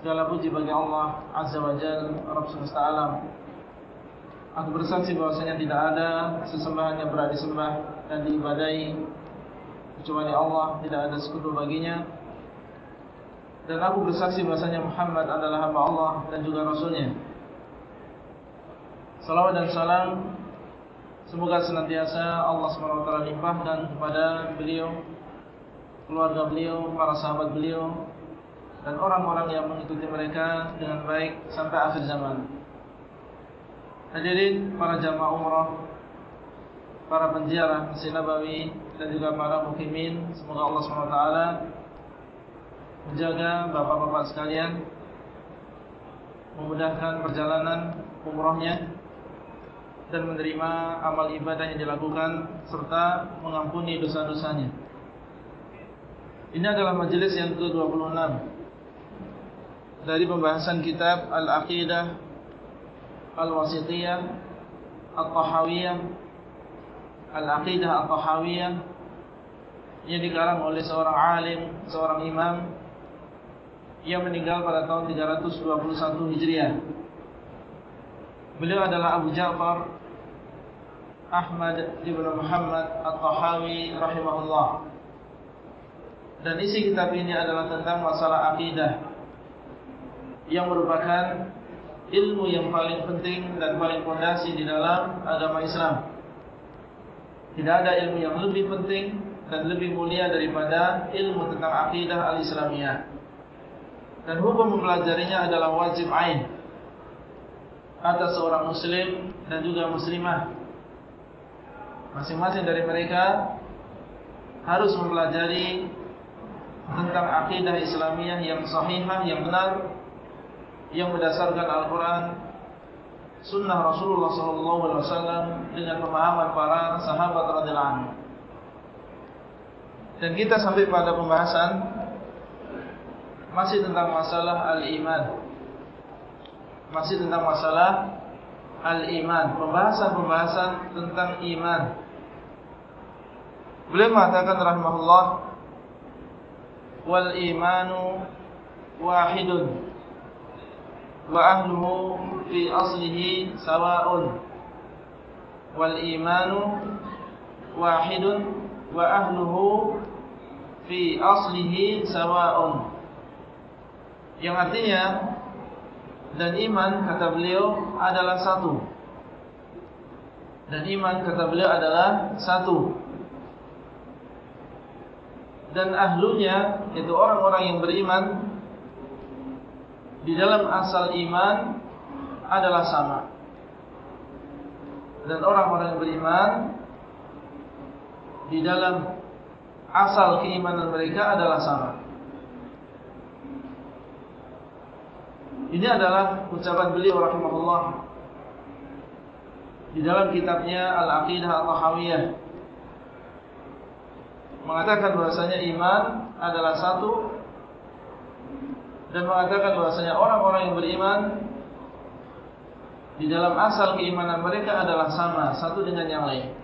Segala puji bagi Allah Azza wa Jal Rabb semesta alam. Aku bersaksi bahwasanya tidak ada Sesembahan yang berada disembah Dan diibadai. Kecuali Allah Tidak ada sekutu baginya. Dan aku bersaksi bahwasanya Muhammad adalah hamba Allah Dan juga Rasulnya. Salawat dan salam Semoga senantiasa Allah SWT limpahkan kepada beliau keluarga beliau, para sahabat beliau dan orang-orang yang mengikuti mereka dengan baik sampai akhir zaman. Hadirin para jamaah umrah, para penziarah Masjid Nabawi dan juga para mukimin, semoga Allah SWT menjaga bapak-bapak sekalian memudahkan perjalanan umrahnya dan menerima amal ibadah yang dilakukan serta mengampuni dosa-dosanya. Ini adalah majelis yang ke-26 Dari pembahasan kitab Al-Aqidah Al-Wasitiyah Al-Tahawiyah Al-Aqidah Al-Tahawiyah Yang dikarang oleh seorang alim Seorang imam Yang meninggal pada tahun 321 Hijriah. Beliau adalah Abu Ja'far Ahmad Ibn Muhammad Al-Tahawi Rahimahullah. Dan isi kitab ini adalah tentang masalah akidah Yang merupakan ilmu yang paling penting dan paling fondasi di dalam agama Islam. Tidak ada ilmu yang lebih penting dan lebih mulia daripada ilmu tentang akidah al-Islamiyah. Dan hukum mempelajarinya adalah wajib ain Atas seorang muslim dan juga muslimah. Masing-masing dari mereka harus mempelajari tentang akidah Islamiyah yang sahihah, yang benar, yang berdasarkan Al-Quran, Sunnah Rasulullah SAW dengan pemahaman para sahabat radhiallahu anhu. Dan kita sampai pada pembahasan masih tentang masalah al-iman, masih tentang masalah al-iman, pembahasan-pembahasan tentang iman. Beliau mengatakan rahimahullah wal imanu wahidun wa ahluhu fi aslihi sawa'un. Wal imanu wahidun wa ahluhu fi aslihi sawa'un. Yang artinya dan iman kata beliau adalah satu. Dan iman kata beliau adalah satu. Dan ahlunya itu orang-orang yang beriman di dalam asal iman adalah sama. Dan orang-orang beriman di dalam asal keimanan mereka adalah sama. Ini adalah ucapan beliau rahimahullah di dalam kitabnya Al-Aqidah Al-Tahawiyah. Mengatakan bahasanya iman adalah satu dan mengatakan bahasanya orang-orang yang beriman di dalam asal keimanan mereka adalah sama satu dengan yang lain.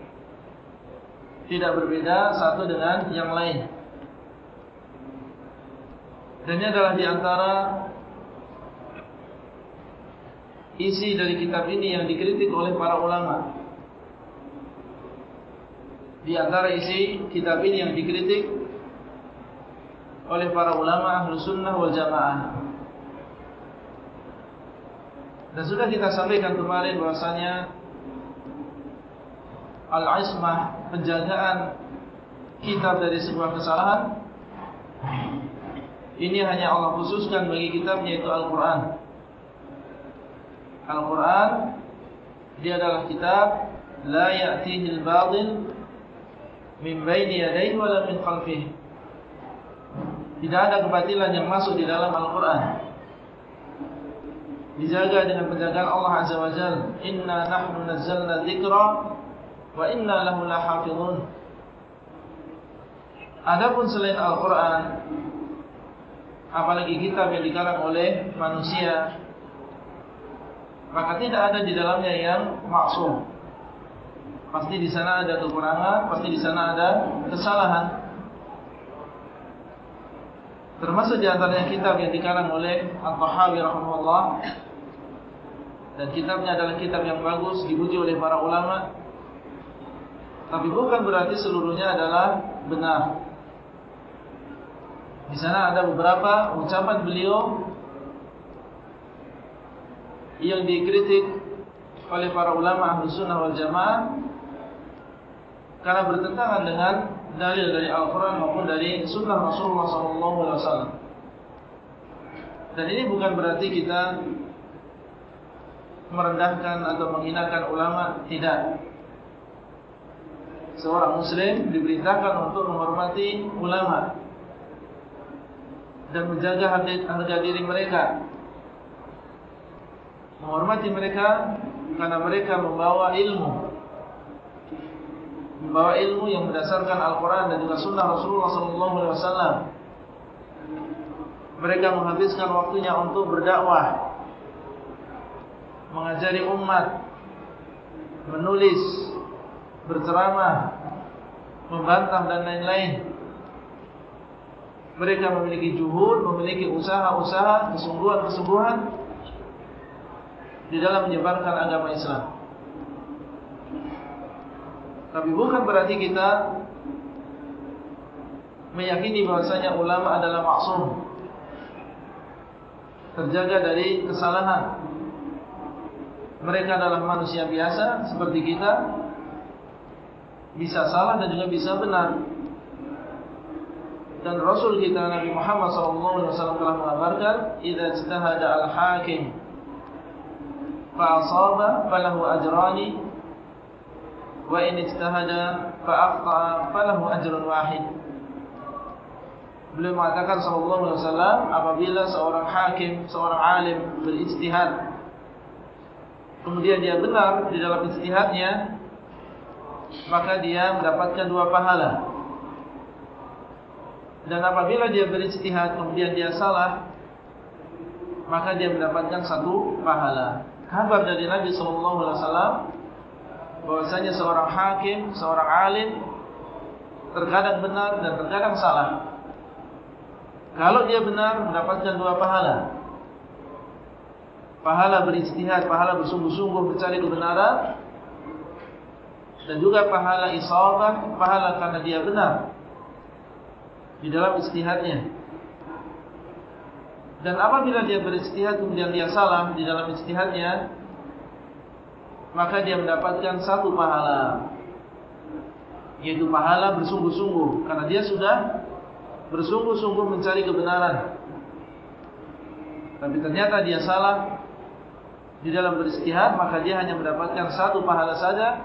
Tidak berbeda satu dengan yang lain. Dan ini adalah diantara isi dari kitab ini yang dikritik oleh para ulama. Di antara isi kitab ini yang dikritik oleh para ulama ahlu sunnah wal jamaah. Dan sudah kita sampaikan kemarin bahasanya Al-Ismah, penjagaan kitab dari sebuah kesalahan Ini hanya Allah khususkan bagi kitabnya itu Al-Quran Al-Quran Dia adalah kitab La ya'tihil badil min baini yadayhi wala min khalfihi. Tidak ada kebatilan yang masuk di dalam Al-Qur'an. dijaga dengan penjagaan Allah Azza wa Jalla inna nahnu nazzalna dzikra wa inna lahu lahafizun Adapun selain Al-Quran Apalagi kitab yang dikarang oleh manusia Maka tidak ada di dalamnya yang maksum. Pasti di sana ada kekurangan Pasti di sana ada kesalahan Termasuk di antaranya kitab yang dikarang oleh Al-Tahawi rahimahullah. Dan kitabnya adalah kitab yang bagus Dibuji oleh para ulama. Tapi bukan berarti seluruhnya adalah benar. Di sana ada beberapa ucapan beliau yang dikritik oleh para ulama ahlu sunnah wal jamaah karena bertentangan dengan dalil dari Al-Quran maupun dari sunnah Rasulullah SAW. Dan ini bukan berarti kita merendahkan atau menghinakan ulama, tidak. Seorang muslim diberitakan untuk menghormati ulama dan menjaga harga diri mereka menghormati mereka karena mereka membawa ilmu membawa ilmu yang berdasarkan Al-Quran dan juga Sunnah Rasulullah SAW mereka menghabiskan waktunya untuk berdakwah mengajari umat menulis berceramah membantah dan lain-lain mereka memiliki juhud, memiliki usaha-usaha, kesungguhan-kesungguhan di dalam menyebarkan agama Islam. Tapi bukan berarti kita meyakini bahasanya ulama adalah maksum, terjaga dari kesalahan. Mereka adalah manusia biasa seperti kita, bisa salah dan juga bisa benar. Dan Rasul kita Nabi Muhammad SAW telah mengabarkan idza ijtahada al-hakim fa asaba falahu ajrani wa in ijtahada fa akhta'a falahu ajrun wahid Beliau mengatakan sallallahu alaihi wasallam apabila seorang hakim, seorang alim berijtihad kemudian dia benar di dalam ijtihadnya maka dia mendapatkan dua pahala dan apabila dia berijtihad kemudian dia salah maka dia mendapatkan satu pahala. Kabar dari Nabi sallallahu alaihi wasallam bahwasanya seorang hakim, seorang alim terkadang benar dan terkadang salah. Kalau dia benar mendapatkan dua pahala. Pahala berijtihad, pahala bersungguh-sungguh mencari kebenaran dan juga pahala isabah, pahala karena dia benar di dalam istihadnya. Dan apabila dia beristihad kemudian dia salah di dalam istihadnya, maka dia mendapatkan satu pahala, yaitu pahala bersungguh-sungguh, karena dia sudah bersungguh-sungguh mencari kebenaran. Tapi ternyata dia salah di dalam beristihad, maka dia hanya mendapatkan satu pahala saja,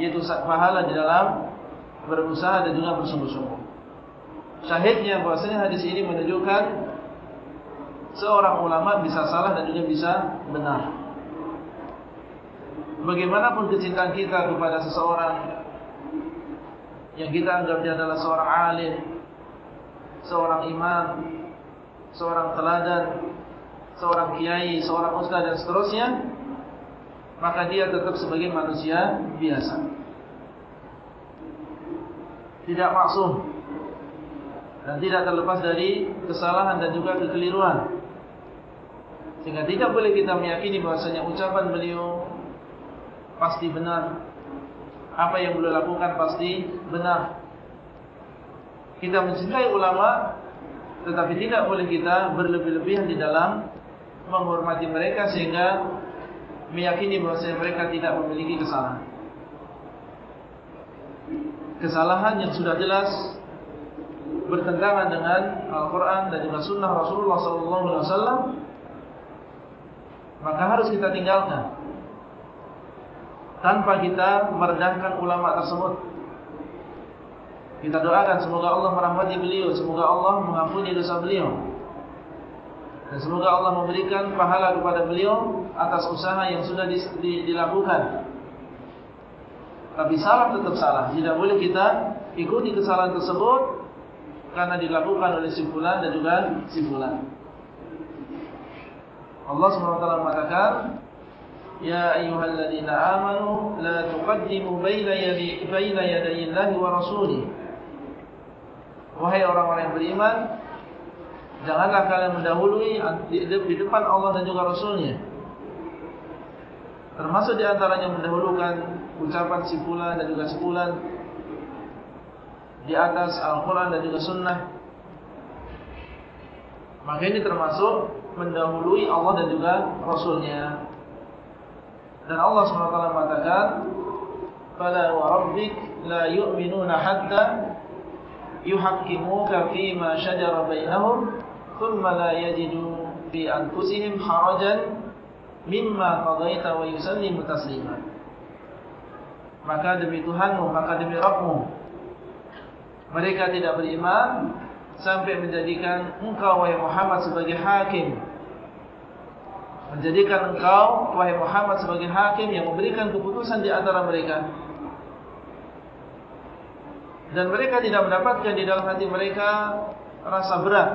yaitu pahala di dalam berusaha dan juga bersungguh-sungguh. Syahidnya bahasanya hadis ini menunjukkan seorang ulama bisa salah dan juga bisa benar. Bagaimanapun kecintaan kita kepada seseorang yang kita anggap dia adalah seorang alim, seorang imam, seorang teladan, seorang kiai, seorang ustaz dan seterusnya, maka dia tetap sebagai manusia biasa. Tidak maksum dan tidak terlepas dari kesalahan dan juga kekeliruan. Sehingga tidak boleh kita meyakini bahasanya ucapan beliau pasti benar. Apa yang beliau lakukan pasti benar. Kita mencintai ulama, tetapi tidak boleh kita berlebih-lebihan di dalam menghormati mereka sehingga meyakini bahasanya mereka tidak memiliki kesalahan. Kesalahan yang sudah jelas bertentangan dengan Al-Quran dan juga Sunnah Rasulullah SAW, maka harus kita tinggalkan tanpa kita merendahkan ulama tersebut. Kita doakan semoga Allah merahmati beliau, semoga Allah mengampuni dosa beliau. Dan semoga Allah memberikan pahala kepada beliau atas usaha yang sudah dilakukan. Tapi salah tetap salah. Tidak boleh kita ikuti kesalahan tersebut karena dilakukan oleh simpulan dan juga simpulan. Allah SWT mengatakan, Ya ayyuhalladzina amanu la tuqaddimu baina yadi baina yadayillahi wa rasulih. Wahai orang-orang yang beriman, Janganlah kalian mendahului di depan Allah dan juga Rasulnya. Termasuk di antaranya mendahulukan ucapan sipulan dan juga sipulan Di atas Al-Quran dan juga Sunnah. Maka ini termasuk mendahului Allah dan juga Rasulnya dan Allah SWT mengatakan Fala wa rabbik la yu'minuna hatta yuhakkimuka fima syajara bainahum Thumma la yajidu fi anfusihim harajan mimma qadaita wa yusallimu taslima. Maka demi Tuhanmu, maka demi Rabbmu Mereka tidak beriman Sampai menjadikan engkau wahai Muhammad sebagai hakim menjadikan engkau wahai Muhammad sebagai hakim yang memberikan keputusan di antara mereka. Dan mereka tidak mendapatkan di dalam hati mereka rasa berat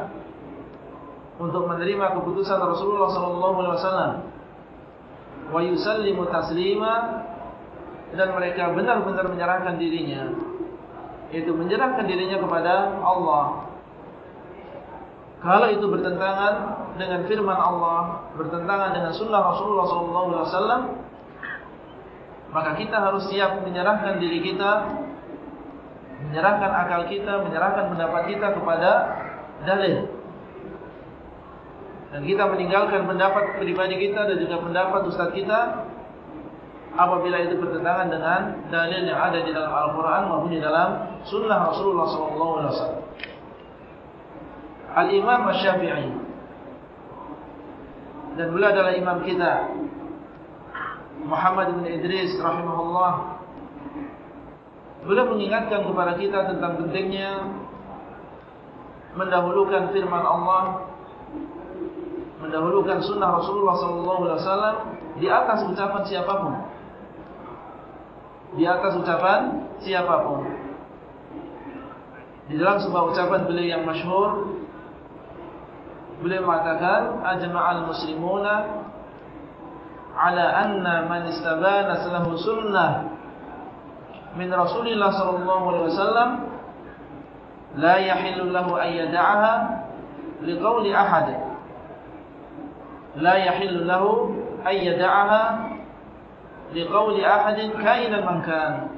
untuk menerima keputusan Rasulullah sallallahu alaihi wasallam. Wa yusallimu taslima dan mereka benar-benar menyerahkan dirinya. Yaitu menyerahkan dirinya kepada Allah. Kalau itu bertentangan dengan firman Allah bertentangan dengan sunnah Rasulullah wasallam maka kita harus siap menyerahkan diri kita menyerahkan akal kita menyerahkan pendapat kita kepada dalil dan kita meninggalkan pendapat pribadi kita dan juga pendapat ustaz kita apabila itu bertentangan dengan dalil yang ada di dalam Al-Quran maupun di dalam Sunnah Rasulullah SAW. Al-Imam Al-Syafi'i dan beliau adalah imam kita Muhammad bin Idris rahimahullah beliau mengingatkan kepada kita tentang pentingnya mendahulukan firman Allah mendahulukan sunnah Rasulullah SAW di atas ucapan siapapun. Di atas ucapan siapapun. Di dalam sebuah ucapan beliau yang masyhur, beliau mengatakan, Ajma'al muslimuna ala anna man istabana salahu sunnah min Rasulullah SAW la yahillu lahu ayyada'aha liqawli ahadin لا يحل له أن يدعها لقول أحد كائنا من كان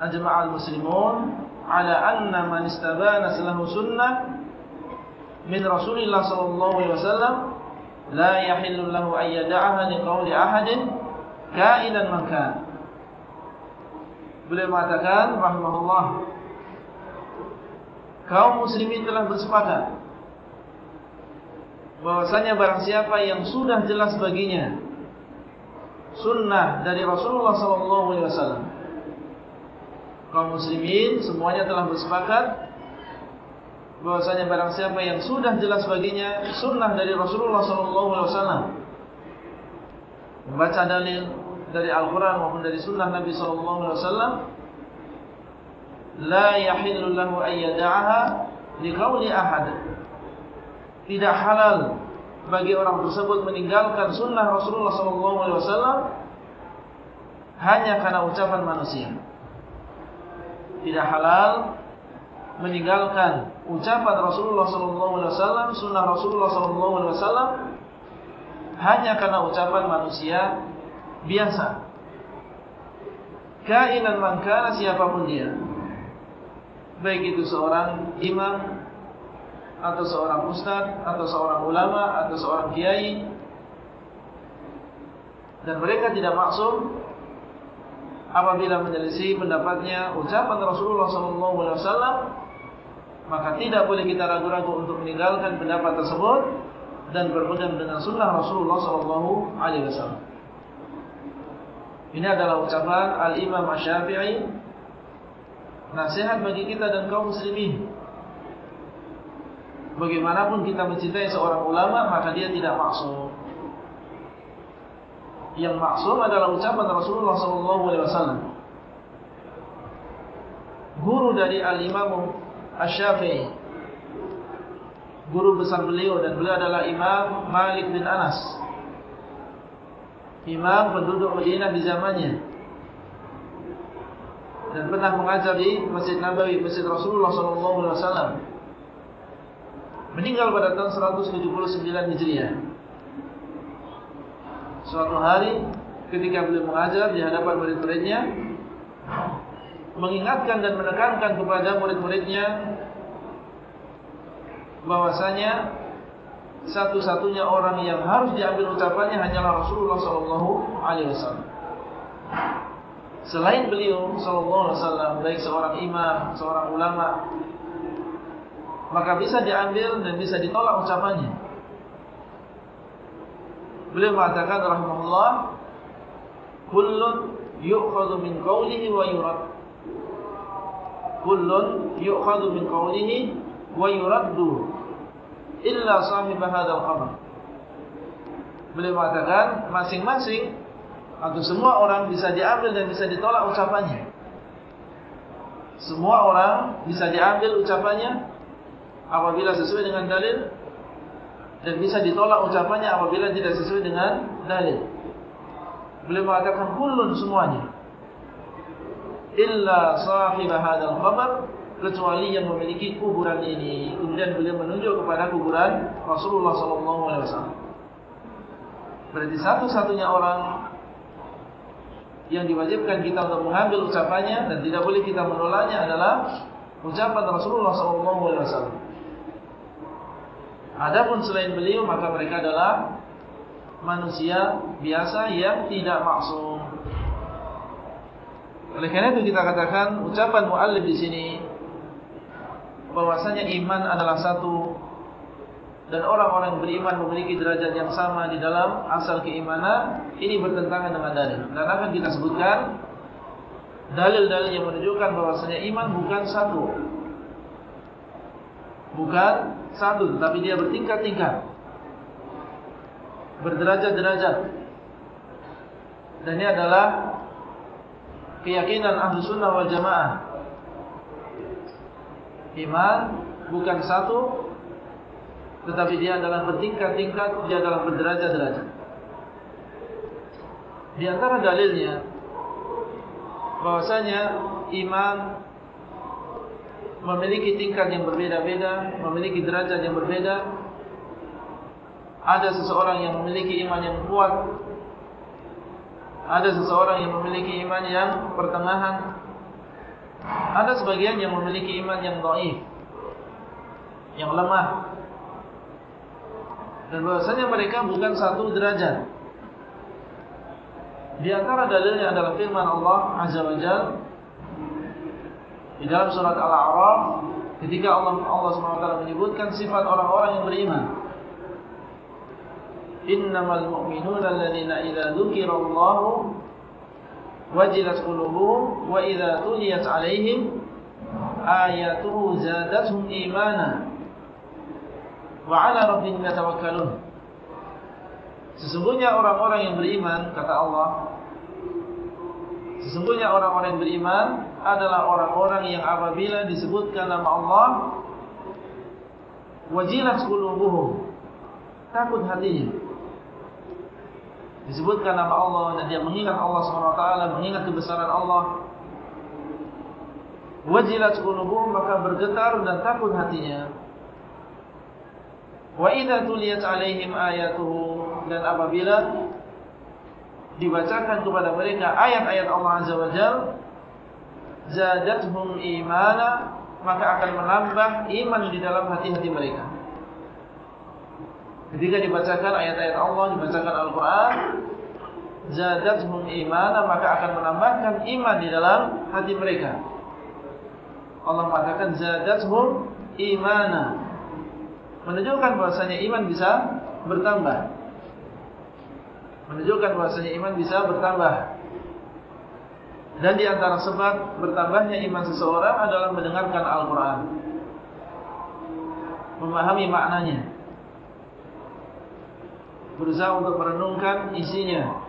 أجمع المسلمون على أن من استبانت له سنة min Rasulillah sallallahu alaihi wasallam la yahillu lahu ayyada'aha liqauli ahadin ka'ilan man kan. Beliau mengatakan rahimahullah kaum muslimin telah bersepakat bahwasanya barang siapa yang sudah jelas baginya sunnah dari Rasulullah sallallahu alaihi wasallam kaum muslimin semuanya telah bersepakat bahwasanya barang siapa yang sudah jelas baginya sunnah dari Rasulullah wasallam membaca dalil dari Al-Qur'an maupun dari sunnah Nabi sallallahu alaihi wasallam la yahillu lahu ayyada'aha liqauli ahad tidak halal bagi orang tersebut meninggalkan sunnah Rasulullah SAW hanya karena ucapan manusia. Tidak halal meninggalkan ucapan Rasulullah SAW, sunnah Rasulullah SAW hanya karena ucapan manusia biasa. Kainan mangkana siapapun dia, baik itu seorang imam atau seorang ustaz atau seorang ulama atau seorang kiai dan mereka tidak maksum apabila menyelisih pendapatnya ucapan Rasulullah SAW maka tidak boleh kita ragu-ragu untuk meninggalkan pendapat tersebut dan berpegang dengan sunnah Rasulullah SAW ini adalah ucapan Al-Imam Ash-Syafi'i nasihat bagi kita dan kaum muslimin bagaimanapun kita mencintai seorang ulama maka dia tidak maksum. Yang maksum adalah ucapan Rasulullah SAW. Guru dari Al-Imam Ash-Syafi'i. Guru besar beliau dan beliau adalah Imam Malik bin Anas. Imam penduduk Madinah di zamannya. Dan pernah mengajar di Masjid Nabawi, Masjid Rasulullah SAW meninggal pada tahun 179 Hijriah. Suatu hari ketika beliau mengajar di hadapan murid-muridnya mengingatkan dan menekankan kepada murid-muridnya bahwasanya satu-satunya orang yang harus diambil ucapannya hanyalah Rasulullah sallallahu alaihi wasallam. Selain beliau sallallahu alaihi wasallam baik seorang imam, seorang ulama maka bisa diambil dan bisa ditolak ucapannya. Beliau mengatakan rahimahullah, kullun yu'khadhu min qawlihi wa yurad. Kullun yu'khadhu min qawlihi wa yuraddu illa sahib hadzal qabr. Beliau mengatakan masing-masing atau semua orang bisa diambil dan bisa ditolak ucapannya. Semua orang bisa diambil ucapannya apabila sesuai dengan dalil dan bisa ditolak ucapannya apabila tidak sesuai dengan dalil. Beliau mengatakan kullun semuanya illa sahib hadzal qabr kecuali yang memiliki kuburan ini. Kemudian beliau menunjuk kepada kuburan Rasulullah sallallahu alaihi wasallam. Berarti satu-satunya orang yang diwajibkan kita untuk mengambil ucapannya dan tidak boleh kita menolaknya adalah ucapan Rasulullah sallallahu alaihi wasallam. Adapun selain beliau maka mereka adalah manusia biasa yang tidak maksum. Oleh karena itu kita katakan ucapan muallif di sini bahwasanya iman adalah satu dan orang-orang beriman memiliki derajat yang sama di dalam asal keimanan ini bertentangan dengan dalil. Dan akan kita sebutkan dalil-dalil yang menunjukkan bahwasanya iman bukan satu. Bukan satu tetapi dia bertingkat-tingkat berderajat-derajat dan ini adalah keyakinan ahlu sunnah wal jamaah iman bukan satu tetapi dia adalah bertingkat-tingkat dia adalah berderajat-derajat di antara dalilnya bahwasanya iman memiliki tingkat yang berbeda-beda, memiliki derajat yang berbeda. Ada seseorang yang memiliki iman yang kuat. Ada seseorang yang memiliki iman yang pertengahan. Ada sebagian yang memiliki iman yang dhaif. Yang lemah. Dan bahasanya mereka bukan satu derajat. Di antara dalilnya adalah firman Allah Azza wa Jalla di dalam surat Al-A'raf ketika Allah Allah SWT menyebutkan sifat orang-orang yang beriman. Innamal mu'minuna alladhina idza dzukirallahu wajilat qulubuhum wa idza tuliyat 'alaihim ayatuhu zadatuhum imana wa 'ala rabbihim yatawakkalun. Sesungguhnya orang-orang yang beriman kata Allah Sesungguhnya orang-orang yang beriman adalah orang-orang yang apabila disebutkan nama Allah wajilat qulubuhum takut hatinya disebutkan nama Allah dan dia mengingat Allah SWT mengingat kebesaran Allah wajilat qulubuhum maka bergetar dan takut hatinya wa idza tuliyat alaihim ayatuhu dan apabila dibacakan kepada mereka ayat-ayat Allah Azza wa Jalla zadatuhum imana maka akan menambah iman di dalam hati-hati mereka. Ketika dibacakan ayat-ayat Allah, dibacakan Al-Quran, zadatuhum imana maka akan menambahkan iman di dalam hati mereka. Allah mengatakan zadatuhum imana menunjukkan bahasanya iman bisa bertambah. Menunjukkan bahasanya iman bisa bertambah. Dan di antara sebab bertambahnya iman seseorang adalah mendengarkan Al-Quran. memahami maknanya. Berusaha untuk merenungkan isinya.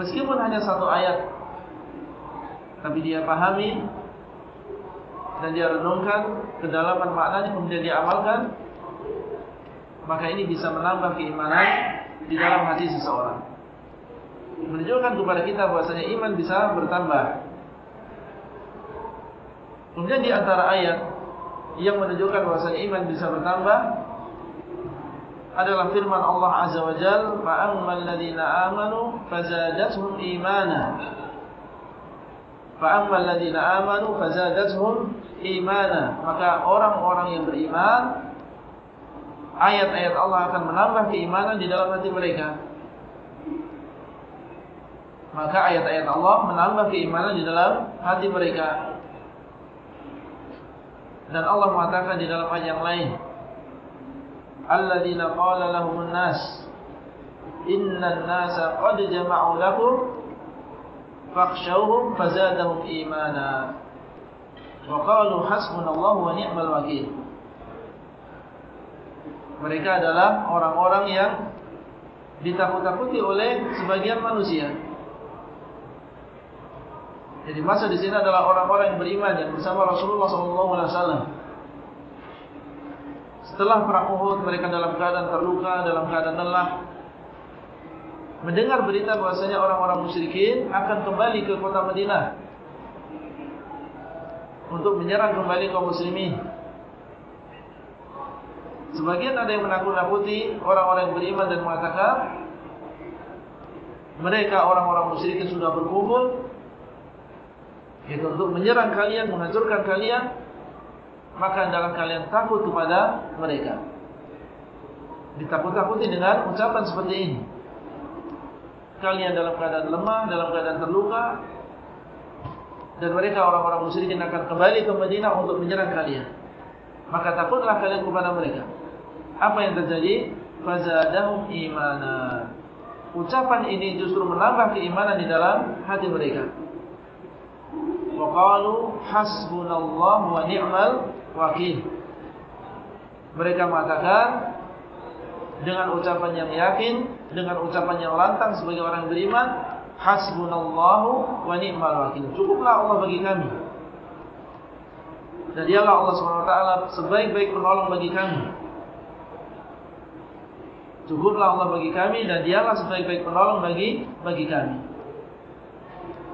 Meskipun hanya satu ayat, tapi dia pahami dan dia renungkan kedalaman maknanya kemudian dia amalkan, maka ini bisa menambah keimanan di dalam hati seseorang. Menunjukkan kepada kita bahwasanya iman bisa bertambah. Kemudian di antara ayat yang menunjukkan bahwasanya iman bisa bertambah adalah firman Allah Azza wa Jalla, "Fa ammal ladzina amanu fazadatuhum imana." Fa ammal ladzina amanu fazadatuhum imana. Maka orang-orang yang beriman ayat-ayat Allah akan menambah keimanan di dalam hati mereka. Maka ayat-ayat Allah menambah keimanan di dalam hati mereka. Dan Allah mengatakan di dalam ayat yang lain, "Alladzina qala lahumun nas, innan nasa qad jama'u lakum fakhshawhum fazadahum imana." Wa qalu hasbunallahu wa ni'mal wakeel. Mereka adalah orang-orang yang ditakut-takuti oleh sebagian manusia. Jadi masa di sini adalah orang-orang yang beriman yang bersama Rasulullah SAW. Setelah perang Uhud mereka dalam keadaan terluka, dalam keadaan lelah. Mendengar berita bahasanya orang-orang musyrikin akan kembali ke kota Madinah untuk menyerang kembali kaum muslimin. Sebagian ada yang menakut-nakuti orang-orang yang beriman dan mengatakan mereka orang-orang musyrikin sudah berkumpul itu untuk menyerang kalian, menghancurkan kalian, maka adalah kalian takut kepada mereka. Ditakut-takuti dengan ucapan seperti ini. Kalian dalam keadaan lemah, dalam keadaan terluka, dan mereka orang-orang musyrikin akan kembali ke Madinah untuk menyerang kalian. Maka takutlah kalian kepada mereka. Apa yang terjadi? Fazadahum imana. Ucapan ini justru menambah keimanan di dalam hati mereka. Waqalu hasbunallahu wa ni'mal wakil. Mereka mengatakan dengan ucapan yang yakin, dengan ucapan yang lantang sebagai orang beriman, hasbunallahu wa ni'mal wakil. Cukuplah Allah bagi kami. Dan dialah Allah SWT sebaik-baik penolong bagi kami. Cukuplah Allah bagi kami dan dialah sebaik-baik penolong bagi bagi kami.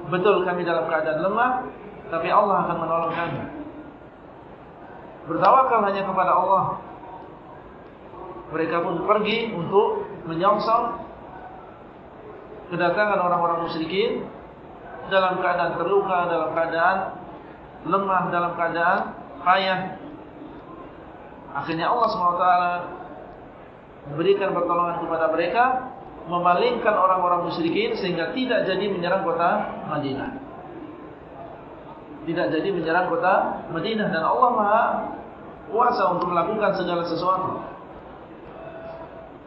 Betul kami dalam keadaan lemah Tapi Allah akan menolong kami Bertawakal hanya kepada Allah Mereka pun pergi untuk menyongsong Kedatangan orang-orang musyrikin Dalam keadaan terluka Dalam keadaan lemah Dalam keadaan payah Akhirnya Allah SWT Memberikan pertolongan kepada mereka memalingkan orang-orang musyrikin sehingga tidak jadi menyerang kota Madinah. Tidak jadi menyerang kota Madinah dan Allah Maha kuasa untuk melakukan segala sesuatu.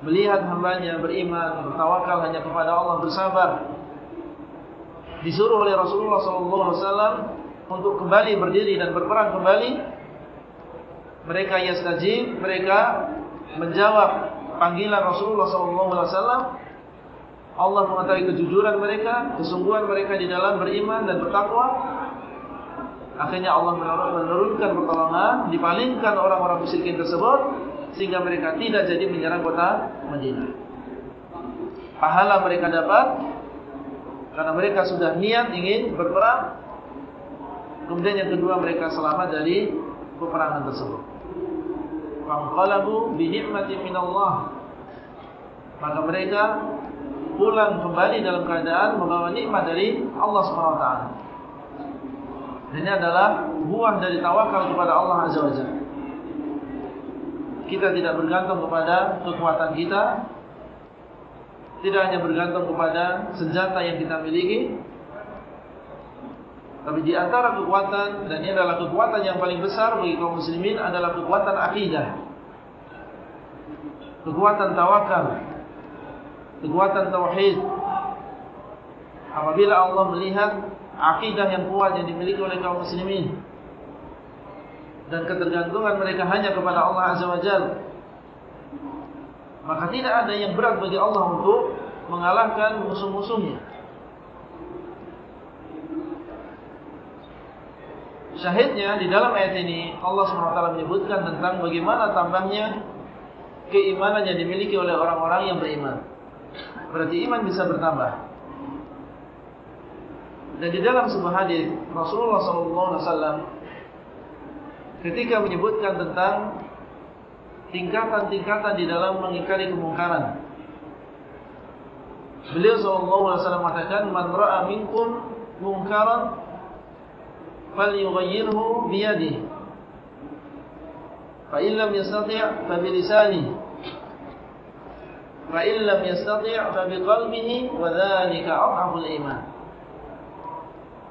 Melihat hambanya beriman, bertawakal hanya kepada Allah, bersabar. Disuruh oleh Rasulullah SAW untuk kembali berdiri dan berperang kembali. Mereka yastajib, mereka menjawab panggilan Rasulullah SAW Allah mengetahui kejujuran mereka, kesungguhan mereka di dalam beriman dan bertakwa. Akhirnya Allah menurunkan pertolongan, dipalingkan orang-orang musyrikin tersebut sehingga mereka tidak jadi menyerang kota Madinah. Pahala mereka dapat karena mereka sudah niat ingin berperang. Kemudian yang kedua mereka selamat dari peperangan tersebut. Faqalabu bi ni'matin min Allah. Maka mereka pulang kembali dalam keadaan membawa nikmat dari Allah Ini adalah buah dari tawakal kepada Allah Azza wa Jalla. Kita tidak bergantung kepada kekuatan kita. Tidak hanya bergantung kepada senjata yang kita miliki. Tapi di antara kekuatan, dan ini adalah kekuatan yang paling besar bagi kaum muslimin adalah kekuatan akidah. Kekuatan tawakal kekuatan tauhid. Apabila Allah melihat akidah yang kuat yang dimiliki oleh kaum muslimin dan ketergantungan mereka hanya kepada Allah Azza wa Jalla maka tidak ada yang berat bagi Allah untuk mengalahkan musuh-musuhnya Syahidnya di dalam ayat ini Allah SWT menyebutkan tentang bagaimana tambahnya keimanan yang dimiliki oleh orang-orang yang beriman. Berarti iman bisa bertambah. Dan di dalam sebuah hadis Rasulullah SAW ketika menyebutkan tentang tingkatan-tingkatan di dalam mengingkari kemungkaran. Beliau SAW alaihi wasallam mengatakan, "Man ra'a minkum mungkaran falyughayyirhu bi yadihi. Fa in lam yastati' fa bi lisanihi." Wa illam yastati' fa bi qalbihi wa dhalika a'dhabul iman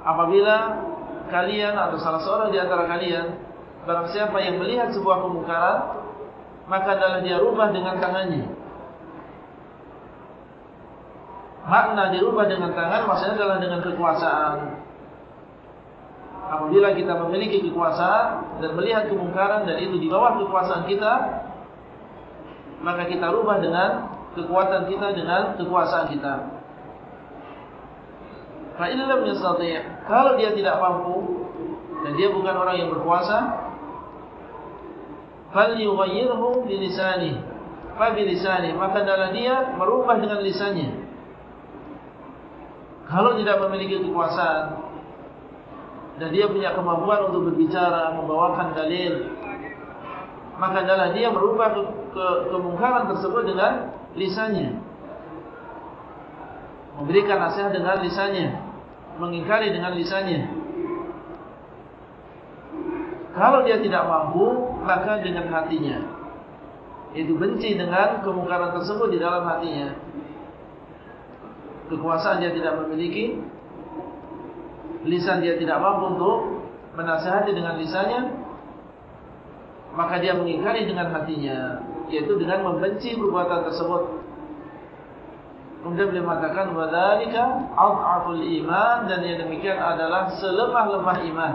apabila kalian atau salah seorang di antara kalian barang siapa yang melihat sebuah kemungkaran maka adalah dia rubah dengan tangannya. Makna dirubah dengan tangan maksudnya adalah dengan kekuasaan. Apabila kita memiliki kekuasaan dan melihat kemungkaran dan itu di bawah kekuasaan kita maka kita rubah dengan kekuatan kita dengan kekuasaan kita fa illam yastati' kalau dia tidak mampu dan dia bukan orang yang berkuasa fal yughayyirhu bi lisani fa bi lisani maka adalah dia merubah dengan lisannya. Kalau tidak memiliki kekuasaan dan dia punya kemampuan untuk berbicara, membawakan dalil, maka adalah dia merubah ke, ke kemungkaran tersebut dengan lisannya. Memberikan nasihat dengan lisannya, mengingkari dengan lisannya. Kalau dia tidak mampu, maka dengan hatinya. Itu benci dengan kemungkaran tersebut di dalam hatinya. Kekuasaan dia tidak memiliki, lisan dia tidak mampu untuk menasihati dengan lisannya maka dia mengingkari dengan hatinya yaitu dengan membenci perbuatan tersebut kemudian beliau mengatakan wadzalika adhaful iman dan yang demikian adalah selemah-lemah iman.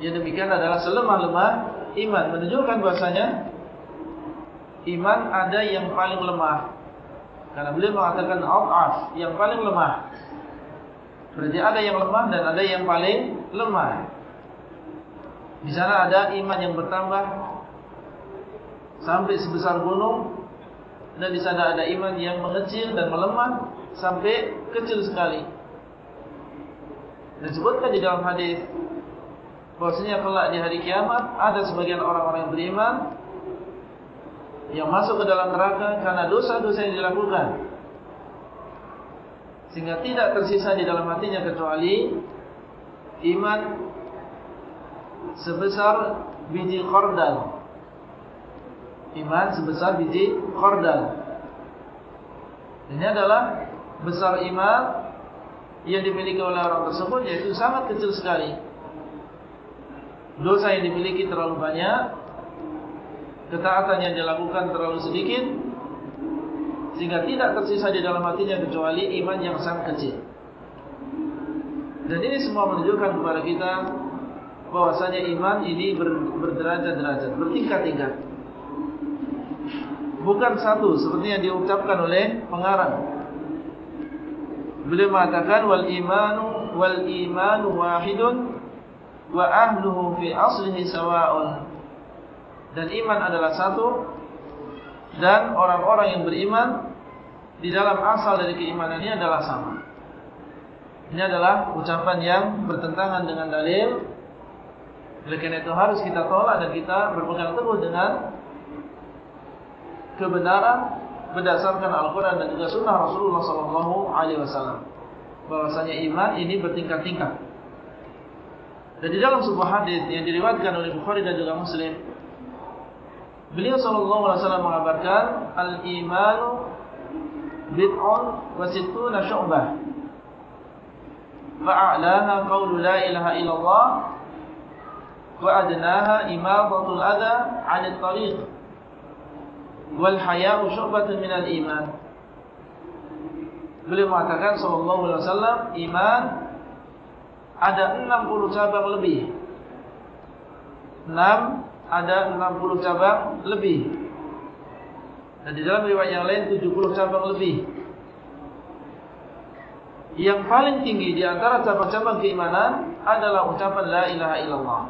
Yang demikian adalah selemah-lemah iman. Menunjukkan bahasanya iman ada yang paling lemah. Karena beliau mengatakan adhaf yang paling lemah. Berarti ada yang lemah dan ada yang paling lemah. Di sana ada iman yang bertambah sampai sebesar gunung dan di sana ada iman yang mengecil dan melemah sampai kecil sekali. Dan sebutkan di dalam hadis bahwasanya kelak di hari kiamat ada sebagian orang-orang yang beriman yang masuk ke dalam neraka karena dosa-dosa yang dilakukan. Sehingga tidak tersisa di dalam hatinya kecuali Iman Sebesar biji khordal Iman sebesar biji khordal Ini adalah Besar iman Yang dimiliki oleh orang tersebut Yaitu sangat kecil sekali Dosa yang dimiliki terlalu banyak Ketaatan yang dilakukan terlalu sedikit sehingga tidak tersisa di dalam hatinya kecuali iman yang sangat kecil. Dan ini semua menunjukkan kepada kita bahwasanya iman ini ber, berderajat-derajat, bertingkat-tingkat. Bukan satu seperti yang diucapkan oleh pengarang. Beliau mengatakan wal imanu wal imanu wahidun wa ahluhu fi aslihi sawa'un. Dan iman adalah satu dan orang-orang yang beriman di dalam asal dari keimanan ini adalah sama. Ini adalah ucapan yang bertentangan dengan dalil. Oleh karena itu harus kita tolak dan kita berpegang teguh dengan kebenaran berdasarkan Al-Quran dan juga Sunnah Rasulullah SAW. Bahwasanya iman ini bertingkat-tingkat. Dan di dalam sebuah hadis yang diriwayatkan oleh Bukhari dan juga Muslim, Beliau alaihi wasallam mengabarkan al-imanu bid'un wa sittuna syu'bah. Fa'alaha qawlu la ilaha illallah wa adnaha imadatul adha 'anil tariq. Wal haya'u syu'batun minal iman. Beliau mengatakan sallallahu alaihi wasallam iman ada 60 cabang lebih ada 60 cabang lebih. Dan di dalam riwayat yang lain 70 cabang lebih. Yang paling tinggi di antara cabang-cabang keimanan adalah ucapan la ilaha illallah.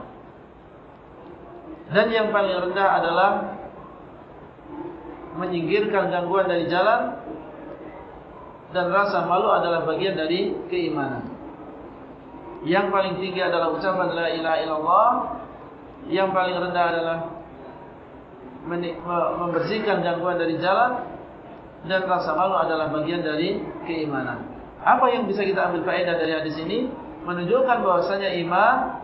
Dan yang paling rendah adalah menyingkirkan gangguan dari jalan dan rasa malu adalah bagian dari keimanan. Yang paling tinggi adalah ucapan la ilaha illallah. Yang paling rendah adalah Membersihkan gangguan dari jalan Dan rasa malu adalah bagian dari keimanan. Apa yang bisa kita ambil faedah dari hadis ini? Menunjukkan bahwasanya iman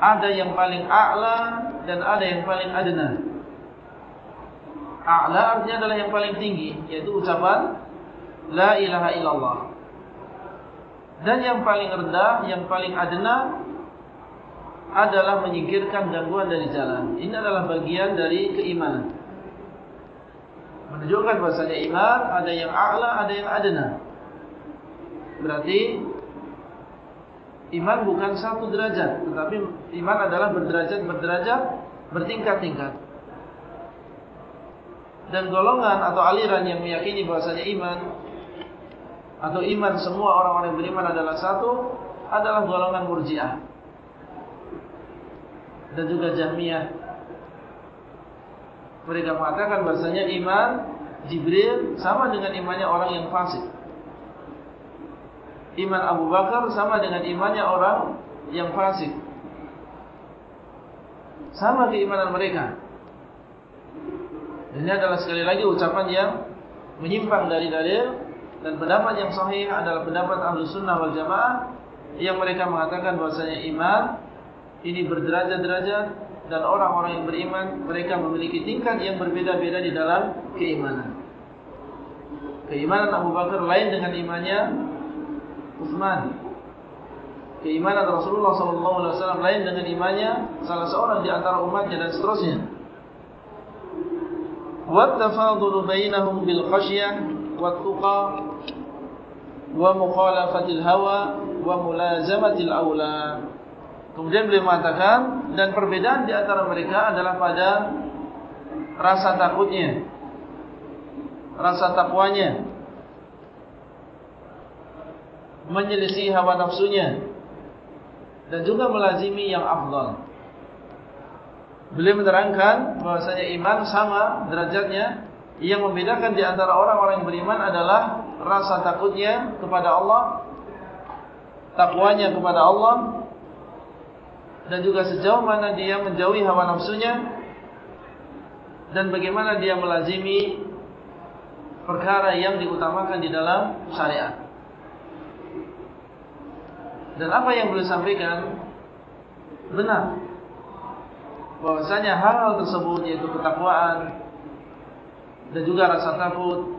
Ada yang paling a'la Dan ada yang paling adna A'la artinya adalah yang paling tinggi Yaitu ucapan La ilaha illallah dan yang paling rendah, yang paling adna adalah menyingkirkan gangguan dari jalan. Ini adalah bagian dari keimanan. Menunjukkan bahasanya iman ada yang a'la, ada yang adna. Berarti iman bukan satu derajat, tetapi iman adalah berderajat-berderajat, bertingkat-tingkat. Dan golongan atau aliran yang meyakini bahasanya iman atau iman semua orang-orang yang beriman adalah satu adalah golongan murjiah dan juga jahmiyah. Mereka mengatakan bahasanya iman Jibril sama dengan imannya orang yang fasik. Iman Abu Bakar sama dengan imannya orang yang fasik. Sama keimanan mereka ini adalah sekali lagi ucapan yang menyimpang dari dalil dan pendapat yang sahih adalah pendapat ahlu sunnah wal jamaah Yang mereka mengatakan bahasanya iman Ini berderajat-derajat Dan orang-orang yang beriman Mereka memiliki tingkat yang berbeda-beda di dalam keimanan. Keimanan Abu Bakar lain dengan imannya Uthman Keimanan Rasulullah SAW lain dengan imannya Salah seorang di antara umatnya dan seterusnya وَالتَّفَاضُلُ بَيْنَهُمْ بِالْخَشْيَةِ وَالتُّقَى wa mukhalafatil hawa wa mulazamatil aula. Kemudian beliau mengatakan dan perbedaan di antara mereka adalah pada rasa takutnya, rasa takwanya, menyelisih hawa nafsunya dan juga melazimi yang afdal. Beliau menerangkan bahwasanya iman sama derajatnya yang membedakan di antara orang-orang yang beriman adalah rasa takutnya kepada Allah, takwanya kepada Allah, dan juga sejauh mana dia menjauhi hawa nafsunya, dan bagaimana dia melazimi perkara yang diutamakan di dalam syariat. Dan apa yang boleh sampaikan benar, bahwasanya hal-hal tersebut yaitu ketakwaan, dan juga rasa takut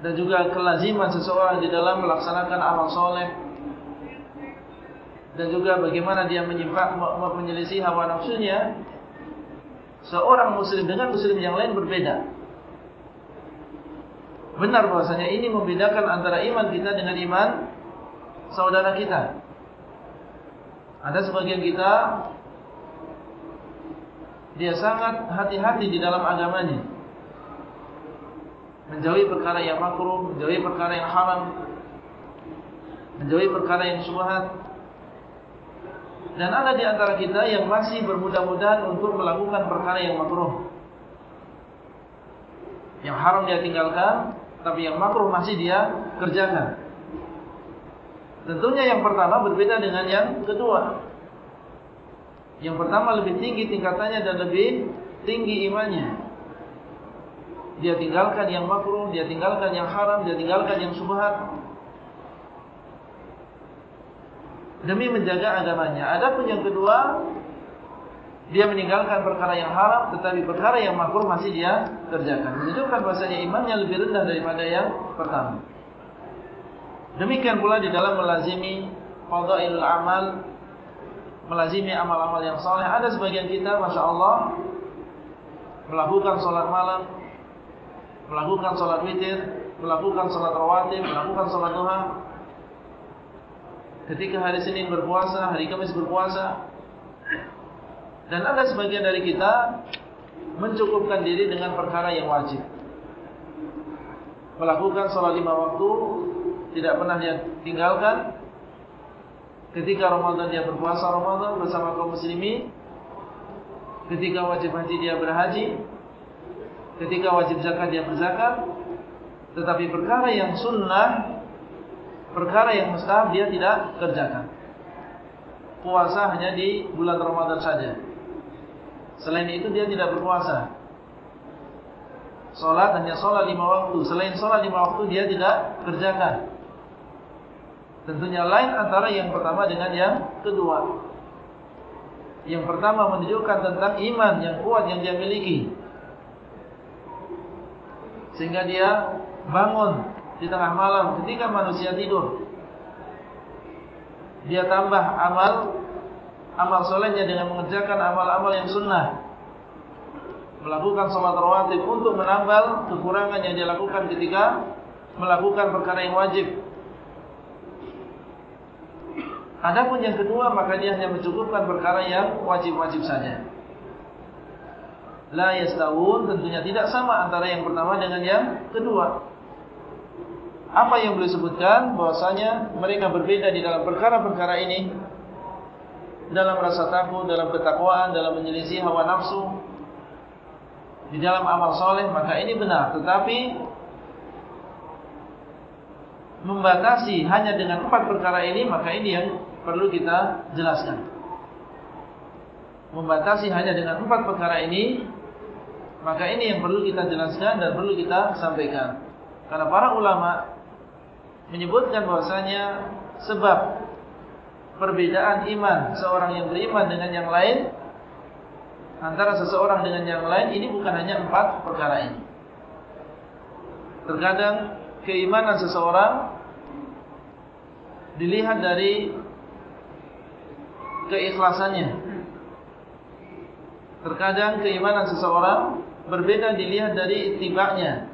dan juga kelaziman seseorang di dalam melaksanakan amal soleh dan juga bagaimana dia menyimpang menyelisih hawa nafsunya seorang muslim dengan muslim yang lain berbeda. Benar bahasanya ini membedakan antara iman kita dengan iman saudara kita. Ada sebagian kita dia sangat hati-hati di dalam agamanya menjauhi perkara yang makruh, menjauhi perkara yang haram, menjauhi perkara yang syubhat. Dan ada di antara kita yang masih bermudah-mudahan untuk melakukan perkara yang makruh. Yang haram dia tinggalkan, tapi yang makruh masih dia kerjakan. Tentunya yang pertama berbeda dengan yang kedua. Yang pertama lebih tinggi tingkatannya dan lebih tinggi imannya dia tinggalkan yang makruh, dia tinggalkan yang haram, dia tinggalkan yang subhat demi menjaga agamanya. Adapun yang kedua, dia meninggalkan perkara yang haram, tetapi perkara yang makruh masih dia kerjakan. Menunjukkan bahasanya imannya lebih rendah daripada yang pertama. Demikian pula di dalam melazimi fadailul amal, melazimi amal-amal yang saleh. Ada sebagian kita, masya Allah, melakukan solat malam, melakukan sholat witir, melakukan sholat rawatib, melakukan sholat duha. Ketika hari Senin berpuasa, hari Kamis berpuasa, Dan ada sebagian dari kita mencukupkan diri dengan perkara yang wajib. Melakukan sholat lima waktu tidak pernah dia tinggalkan. Ketika Ramadan dia berpuasa Ramadan bersama kaum muslimin. Ketika wajib haji dia berhaji. Ketika wajib zakat dia berzakat. Tetapi perkara yang sunnah, perkara yang mustahab dia tidak kerjakan. Puasa hanya di bulan Ramadan saja. Selain itu dia tidak berpuasa. Solat hanya solat lima waktu. Selain solat lima waktu dia tidak kerjakan. Tentunya lain antara yang pertama dengan yang kedua. Yang pertama menunjukkan tentang iman yang kuat yang dia miliki. Sehingga dia bangun di tengah malam ketika manusia tidur. Dia tambah amal amal solehnya dengan mengerjakan amal-amal yang sunnah melakukan sholat rawatib untuk menambal kekurangan yang dia lakukan ketika melakukan perkara yang wajib Adapun yang kedua maka dia hanya mencukupkan perkara yang wajib-wajib saja. La yastawun tentunya tidak sama antara yang pertama dengan yang kedua. Apa yang boleh sebutkan bahwasanya mereka berbeda di dalam perkara-perkara ini. Dalam rasa takut, dalam ketakwaan, dalam menyelisih hawa nafsu, di dalam amal soleh, maka ini benar. Tetapi membatasi hanya dengan empat perkara ini, maka ini yang perlu kita jelaskan. Membatasi hanya dengan empat perkara ini, maka ini yang perlu kita jelaskan dan perlu kita sampaikan. Karena para ulama menyebutkan bahwasanya sebab perbedaan iman seorang yang beriman dengan yang lain antara seseorang dengan yang lain ini bukan hanya empat perkara ini. Terkadang keimanan seseorang dilihat dari keikhlasannya. Terkadang keimanan seseorang berbeda dilihat dari itibaknya.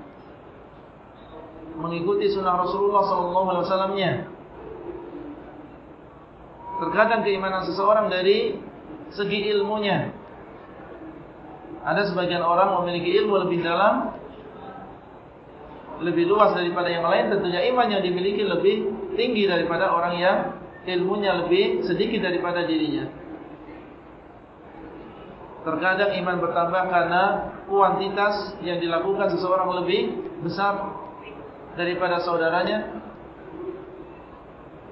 Mengikuti sunnah Rasulullah SAW-nya. Terkadang keimanan seseorang dari segi ilmunya. Ada sebagian orang memiliki ilmu lebih dalam, lebih luas daripada yang lain. Tentunya iman yang dimiliki lebih tinggi daripada orang yang ilmunya lebih sedikit daripada dirinya. Terkadang iman bertambah karena kuantitas yang dilakukan seseorang lebih besar daripada saudaranya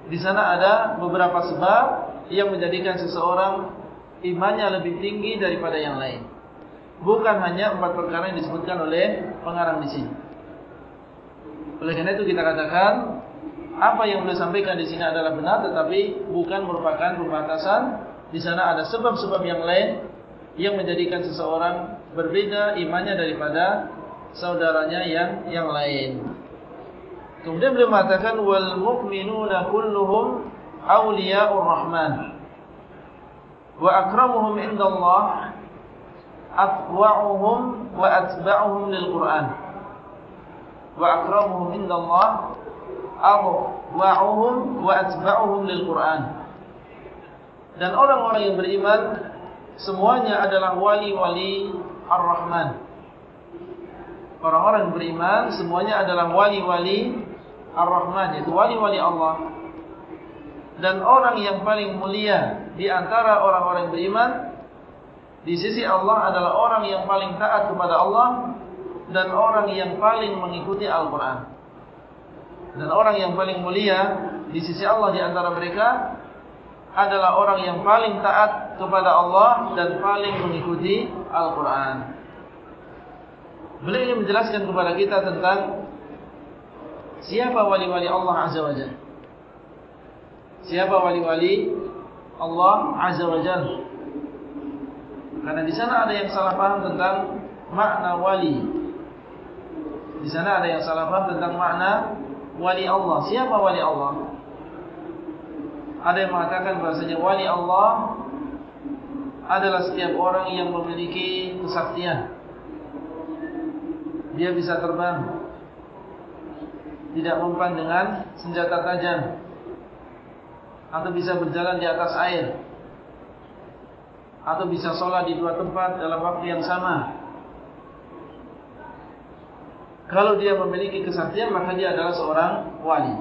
di sana ada beberapa sebab yang menjadikan seseorang imannya lebih tinggi daripada yang lain. Bukan hanya empat perkara yang disebutkan oleh pengarang di sini. Oleh karena itu kita katakan apa yang boleh sampaikan di sini adalah benar, tetapi bukan merupakan pembatasan. Di sana ada sebab-sebab yang lain yang menjadikan seseorang berbeda imannya daripada saudaranya yang yang lain. Kemudian beliau mengatakan wal mu'minuna kulluhum awliya'ur rahman. Wa akramuhum indallah atwa'uhum wa atba'uhum lil Qur'an. Wa akramuhum indallah atwa'uhum wa atba'uhum lil Qur'an. Dan orang-orang yang beriman semuanya adalah wali-wali Ar-Rahman. Orang-orang beriman semuanya adalah wali-wali Ar-Rahman yaitu wali-wali Allah dan orang yang paling mulia di antara orang-orang beriman di sisi Allah adalah orang yang paling taat kepada Allah dan orang yang paling mengikuti Al-Quran dan orang yang paling mulia di sisi Allah di antara mereka adalah orang yang paling taat kepada Allah dan paling mengikuti Al-Quran beliau menjelaskan kepada kita tentang Siapa wali-wali Allah Azza wa Jal? Siapa wali-wali Allah Azza wa Jal? Karena di sana ada yang salah paham tentang makna wali. Di sana ada yang salah paham tentang makna wali Allah. Siapa wali Allah? Ada yang mengatakan bahasanya wali Allah adalah setiap orang yang memiliki kesaktian. Dia bisa terbang tidak mempan dengan senjata tajam atau bisa berjalan di atas air atau bisa sholat di dua tempat dalam waktu yang sama. Kalau dia memiliki kesaktian maka dia adalah seorang wali.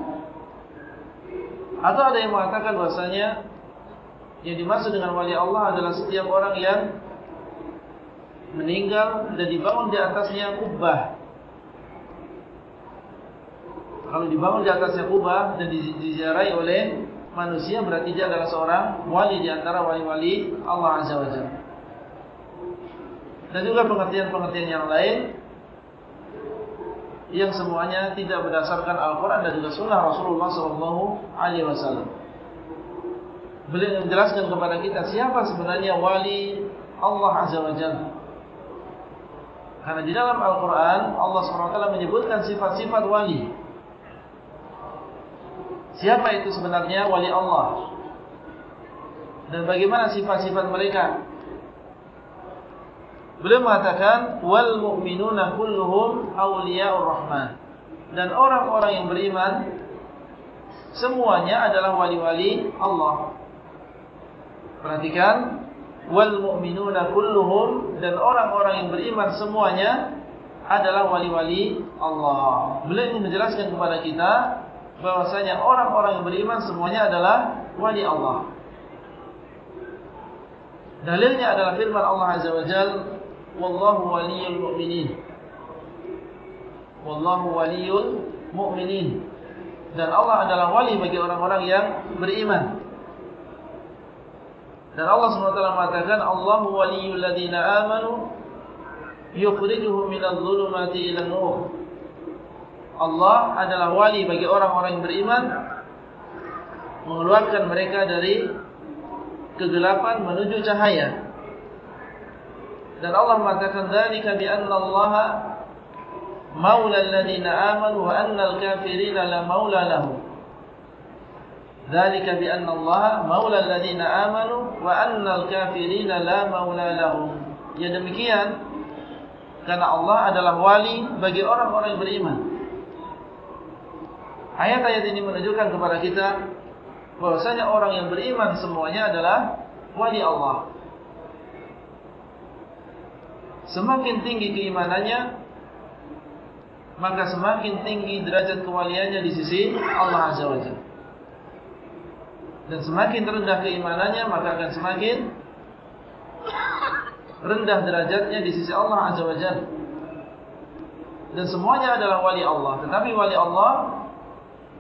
Atau ada yang mengatakan bahasanya yang dimaksud dengan wali Allah adalah setiap orang yang meninggal dan dibangun di atasnya kubah. Kalau dibangun di atasnya kubah dan diziarahi oleh manusia berarti dia adalah seorang wali di antara wali-wali Allah Azza wa. Dan juga pengertian-pengertian yang lain yang semuanya tidak berdasarkan Al-Quran dan juga Sunnah Rasulullah SAW. Beliau menjelaskan kepada kita siapa sebenarnya wali Allah Azza wa Jalla. Karena di dalam Al-Quran Allah SWT menyebutkan sifat-sifat wali. Siapa itu sebenarnya wali Allah? Dan bagaimana sifat-sifat mereka? Beliau mengatakan wal mu'minuna kulluhum awliya'ur rahman. Dan orang-orang yang beriman semuanya adalah wali-wali Allah. Perhatikan wal mu'minuna kulluhum dan orang-orang yang beriman semuanya adalah wali-wali Allah. Beliau ingin menjelaskan kepada kita bahwasanya orang-orang yang beriman semuanya adalah wali Allah. Dalilnya adalah firman Allah Azza wa Jalla wallahu waliyul mu'minin. Wallahu waliyul mu'minin. Dan Allah adalah wali bagi orang-orang yang beriman. Dan Allah SWT mengatakan Allahu waliyul ladina amanu yukhrijuhum minadh dhulumati ilan nur. Allah adalah wali bagi orang-orang yang beriman mengeluarkan mereka dari kegelapan menuju cahaya dan Allah mengatakan maula alladziina aamanu wa anna al-kaafiriina la maula lahum. Dzalika bi anna Allah maula alladziina aamanu wa anna al-kaafiriina la maula lahum. Ya demikian karena Allah adalah wali bagi orang-orang yang beriman. Ayat-ayat ini menunjukkan kepada kita bahwasanya orang yang beriman semuanya adalah wali Allah. Semakin tinggi keimanannya Maka semakin tinggi derajat kewaliannya di sisi Allah Azza wa Jalla. Dan semakin rendah keimanannya Maka akan semakin Rendah derajatnya di sisi Allah Azza wa Jalla. Dan semuanya adalah wali Allah. Tetapi wali Allah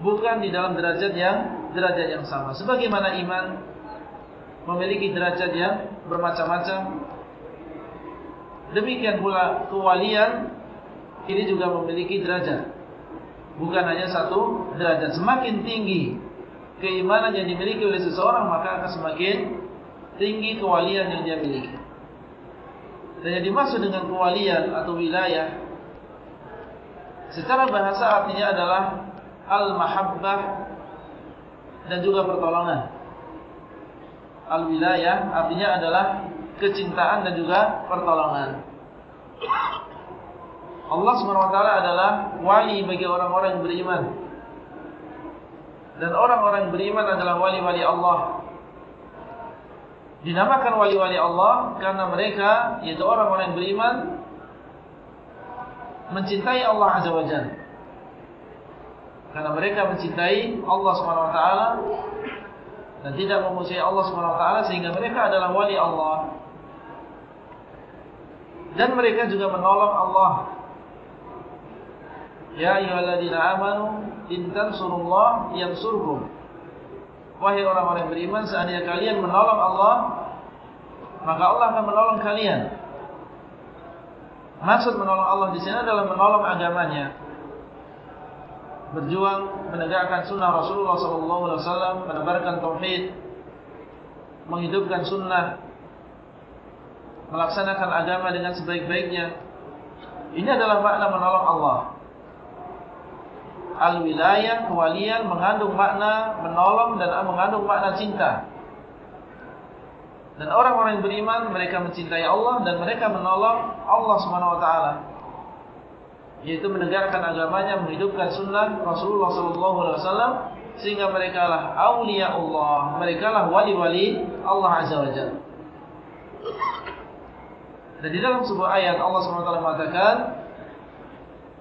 Bukan di dalam derajat yang Derajat yang sama. Sebagaimana iman Memiliki derajat yang bermacam-macam Demikian pula kewalian ini juga memiliki derajat. Bukan hanya satu derajat. Semakin tinggi keimanan yang dimiliki oleh seseorang, maka akan semakin tinggi kewalian yang dia miliki. Dan yang dimaksud dengan kewalian atau wilayah, secara bahasa artinya adalah al-mahabbah dan juga pertolongan. Al-wilayah artinya adalah kecintaan dan juga pertolongan. Allah SWT adalah wali bagi orang-orang beriman. Dan orang-orang beriman adalah wali-wali Allah. Dinamakan wali-wali Allah karena mereka, yaitu orang-orang beriman, mencintai Allah Azza wa Jalla. Karena mereka mencintai Allah SWT dan tidak memusuhi Allah SWT sehingga mereka adalah wali Allah dan mereka juga menolong Allah. Ya ayyuhalladzina amanu in tansurullah yansurkum. Wahai orang-orang beriman, seandainya kalian menolong Allah, maka Allah akan menolong kalian. Maksud menolong Allah di sini adalah menolong agamanya. Berjuang menegakkan sunnah Rasulullah SAW, menebarkan tauhid, menghidupkan sunnah melaksanakan agama dengan sebaik-baiknya. Ini adalah makna menolong Allah. Al-wilayah, kewalian mengandung makna menolong dan mengandung makna cinta. Dan orang-orang yang beriman, mereka mencintai Allah dan mereka menolong Allah SWT. Yaitu menegakkan agamanya, menghidupkan sunnah Rasulullah SAW. Sehingga mereka lah awliya Allah. Mereka lah wali-wali Allah Azza wa Jalla. Dan di dalam sebuah ayat Allah SWT mengatakan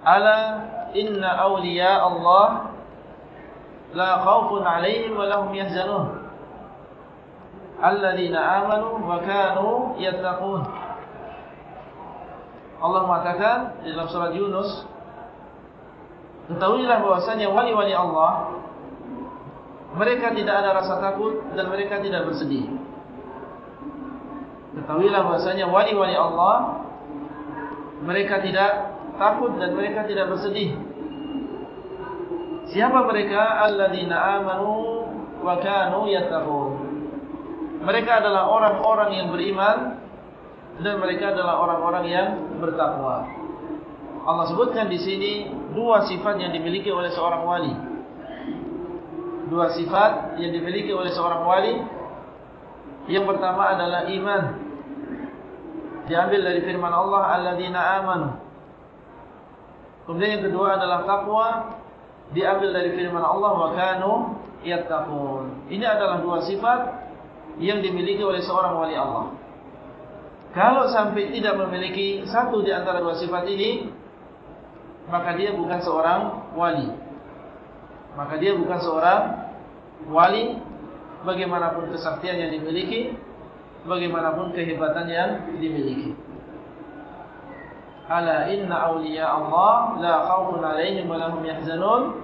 Ala inna awliya Allah La khawfun alaihim wa lahum yahzanun. Alladhina amanu wa kanu yattaqun. Allah mengatakan di dalam surat Yunus Ketahuilah bahwasanya wali-wali Allah Mereka tidak ada rasa takut dan mereka tidak bersedih Ketahuilah bahasanya wali-wali Allah Mereka tidak takut dan mereka tidak bersedih. Siapa mereka? Alladzina amanu wa kanu yattaqun. Mereka adalah orang-orang yang beriman Dan mereka adalah orang-orang yang bertakwa. Allah sebutkan di sini Dua sifat yang dimiliki oleh seorang wali. Dua sifat yang dimiliki oleh seorang wali. Yang pertama adalah iman Diambil dari firman Allah Alladzina amanu. Kemudian yang kedua adalah taqwa. Diambil dari firman Allah Wa kanu yattaqun. Ini adalah dua sifat Yang dimiliki oleh seorang wali Allah. Kalau sampai tidak memiliki Satu di antara dua sifat ini Maka dia bukan seorang wali. Maka dia bukan seorang wali bagaimanapun kesaktian yang dimiliki, bagaimanapun kehebatan yang dimiliki. Ala inna awliya Allah la khawfun alaihim wa lahum yahzanun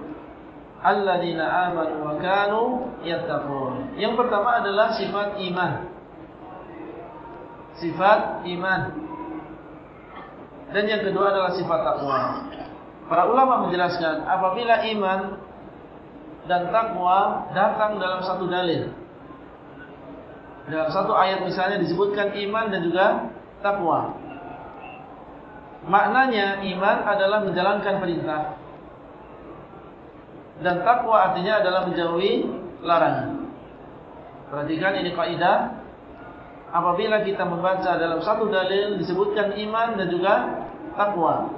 alladzina amanu wa kanu yattaqun. Yang pertama adalah sifat iman. Sifat iman. Dan yang kedua adalah sifat takwa. Para ulama menjelaskan apabila iman dan takwa datang dalam satu dalil. Dalam satu ayat misalnya disebutkan iman dan juga takwa. Maknanya iman adalah menjalankan perintah. Dan takwa artinya adalah menjauhi larangan. Perhatikan ini kaidah. Apabila kita membaca dalam satu dalil disebutkan iman dan juga takwa.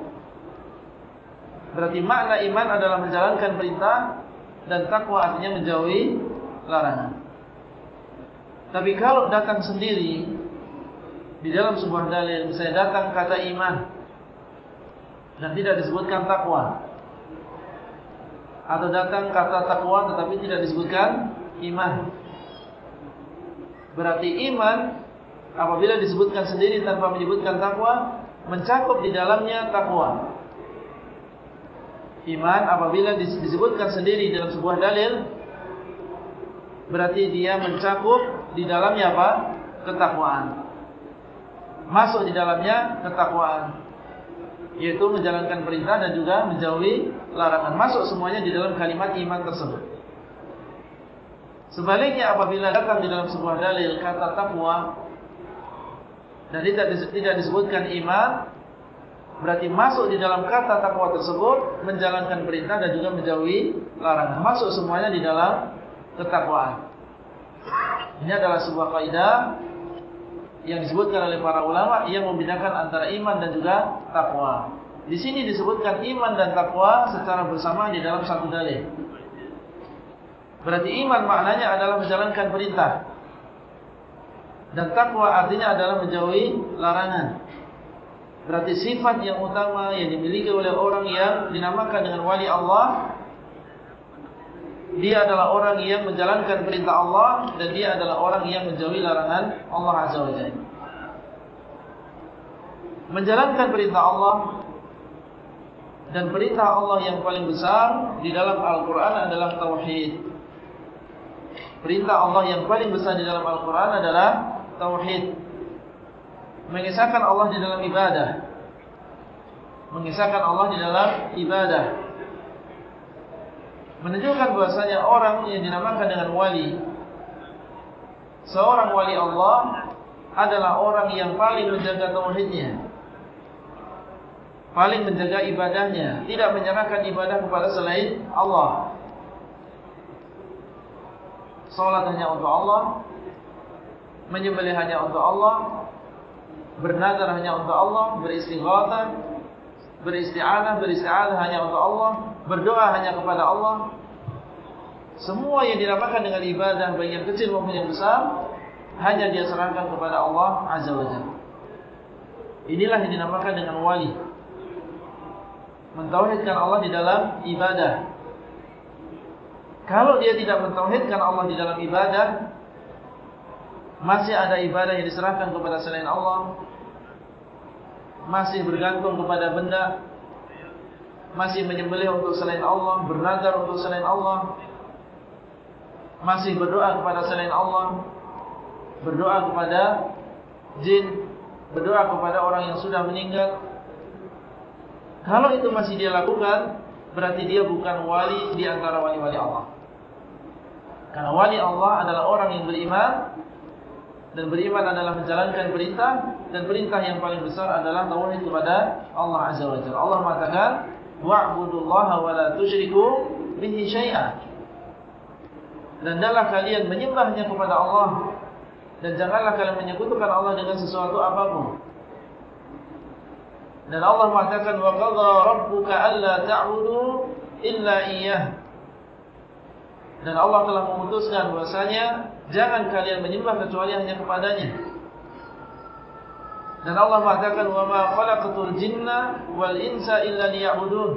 Berarti makna iman adalah menjalankan perintah dan takwa artinya menjauhi larangan. Tapi kalau datang sendiri di dalam sebuah dalil, misalnya datang kata iman dan tidak disebutkan takwa, atau datang kata takwa tetapi tidak disebutkan iman, berarti iman apabila disebutkan sendiri tanpa menyebutkan takwa mencakup di dalamnya takwa. Iman apabila disebutkan sendiri dalam sebuah dalil Berarti dia mencakup di dalamnya apa? Ketakwaan Masuk di dalamnya ketakwaan Yaitu menjalankan perintah dan juga menjauhi larangan Masuk semuanya di dalam kalimat iman tersebut Sebaliknya apabila datang di dalam sebuah dalil kata takwa Dan tidak disebutkan iman Berarti masuk di dalam kata takwa tersebut menjalankan perintah dan juga menjauhi larangan. Masuk semuanya di dalam ketakwaan. Ini adalah sebuah kaidah yang disebutkan oleh para ulama yang membedakan antara iman dan juga takwa. Di sini disebutkan iman dan takwa secara bersama di dalam satu dalil. Berarti iman maknanya adalah menjalankan perintah. Dan takwa artinya adalah menjauhi larangan. Berarti sifat yang utama yang dimiliki oleh orang yang dinamakan dengan wali Allah Dia adalah orang yang menjalankan perintah Allah Dan dia adalah orang yang menjauhi larangan Allah Azza wa Jalla. Menjalankan perintah Allah Dan perintah Allah yang paling besar Di dalam Al-Quran adalah Tauhid. Perintah Allah yang paling besar di dalam Al-Quran adalah Tauhid. Mengisahkan Allah di dalam ibadah. Mengisahkan Allah di dalam ibadah menunjukkan bahasanya orang yang dinamakan dengan wali seorang wali Allah adalah orang yang paling menjaga tauhidnya paling menjaga ibadahnya tidak menyerahkan ibadah kepada selain Allah. Salat hanya untuk Allah Menyembelih hanya untuk Allah bernazar hanya untuk Allah, beristighatsah, beristi'anah, beristi'adzah hanya untuk Allah, berdoa hanya kepada Allah. Semua yang dinamakan dengan ibadah baik yang kecil maupun yang besar hanya dia serahkan kepada Allah Azza wa Jalla. Inilah yang dinamakan dengan wali. Mentauhidkan Allah di dalam ibadah. Kalau dia tidak mentauhidkan Allah di dalam ibadah, masih ada ibadah yang diserahkan kepada selain Allah, masih bergantung kepada benda, masih menyembelih untuk selain Allah, bernazar untuk selain Allah, masih berdoa kepada selain Allah, berdoa kepada jin, berdoa kepada orang yang sudah meninggal. Kalau itu masih dia lakukan, berarti dia bukan wali di antara wali-wali Allah. Karena wali Allah adalah orang yang beriman dan beriman adalah menjalankan perintah dan perintah yang paling besar adalah tauhid kepada Allah Azza wa Jalla. Allah mengatakan, "Wa'budullaha wa la tusyriku bihi syai'an." dan hendaklah kalian menyembahnya kepada Allah dan janganlah kalian menyekutukan Allah dengan sesuatu apapun. Dan Allah mengatakan wa qadha rabbuka alla ta'budu illa iyyah. Dan Allah telah memutuskan bahasanya jangan kalian menyembah kecuali hanya kepadanya. Dan Allah mengatakan wa ma khalaqatul jinna wal insa illa liya'budun.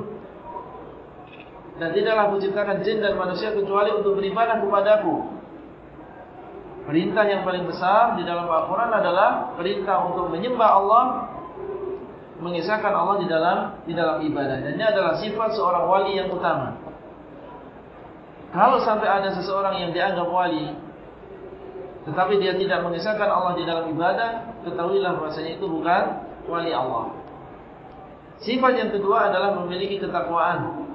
Dan tidaklah aku ciptakan jin dan manusia kecuali untuk beribadah kepadaku. Perintah yang paling besar di dalam Al-Quran adalah perintah untuk menyembah Allah, mengisahkan Allah di dalam di dalam ibadah. Dan ini adalah sifat seorang wali yang utama. Kalau sampai ada seseorang yang dianggap wali, tetapi dia tidak mengisahkan Allah di dalam ibadah, ketahuilah bahasanya itu bukan wali Allah. Sifat yang kedua adalah memiliki ketakwaan.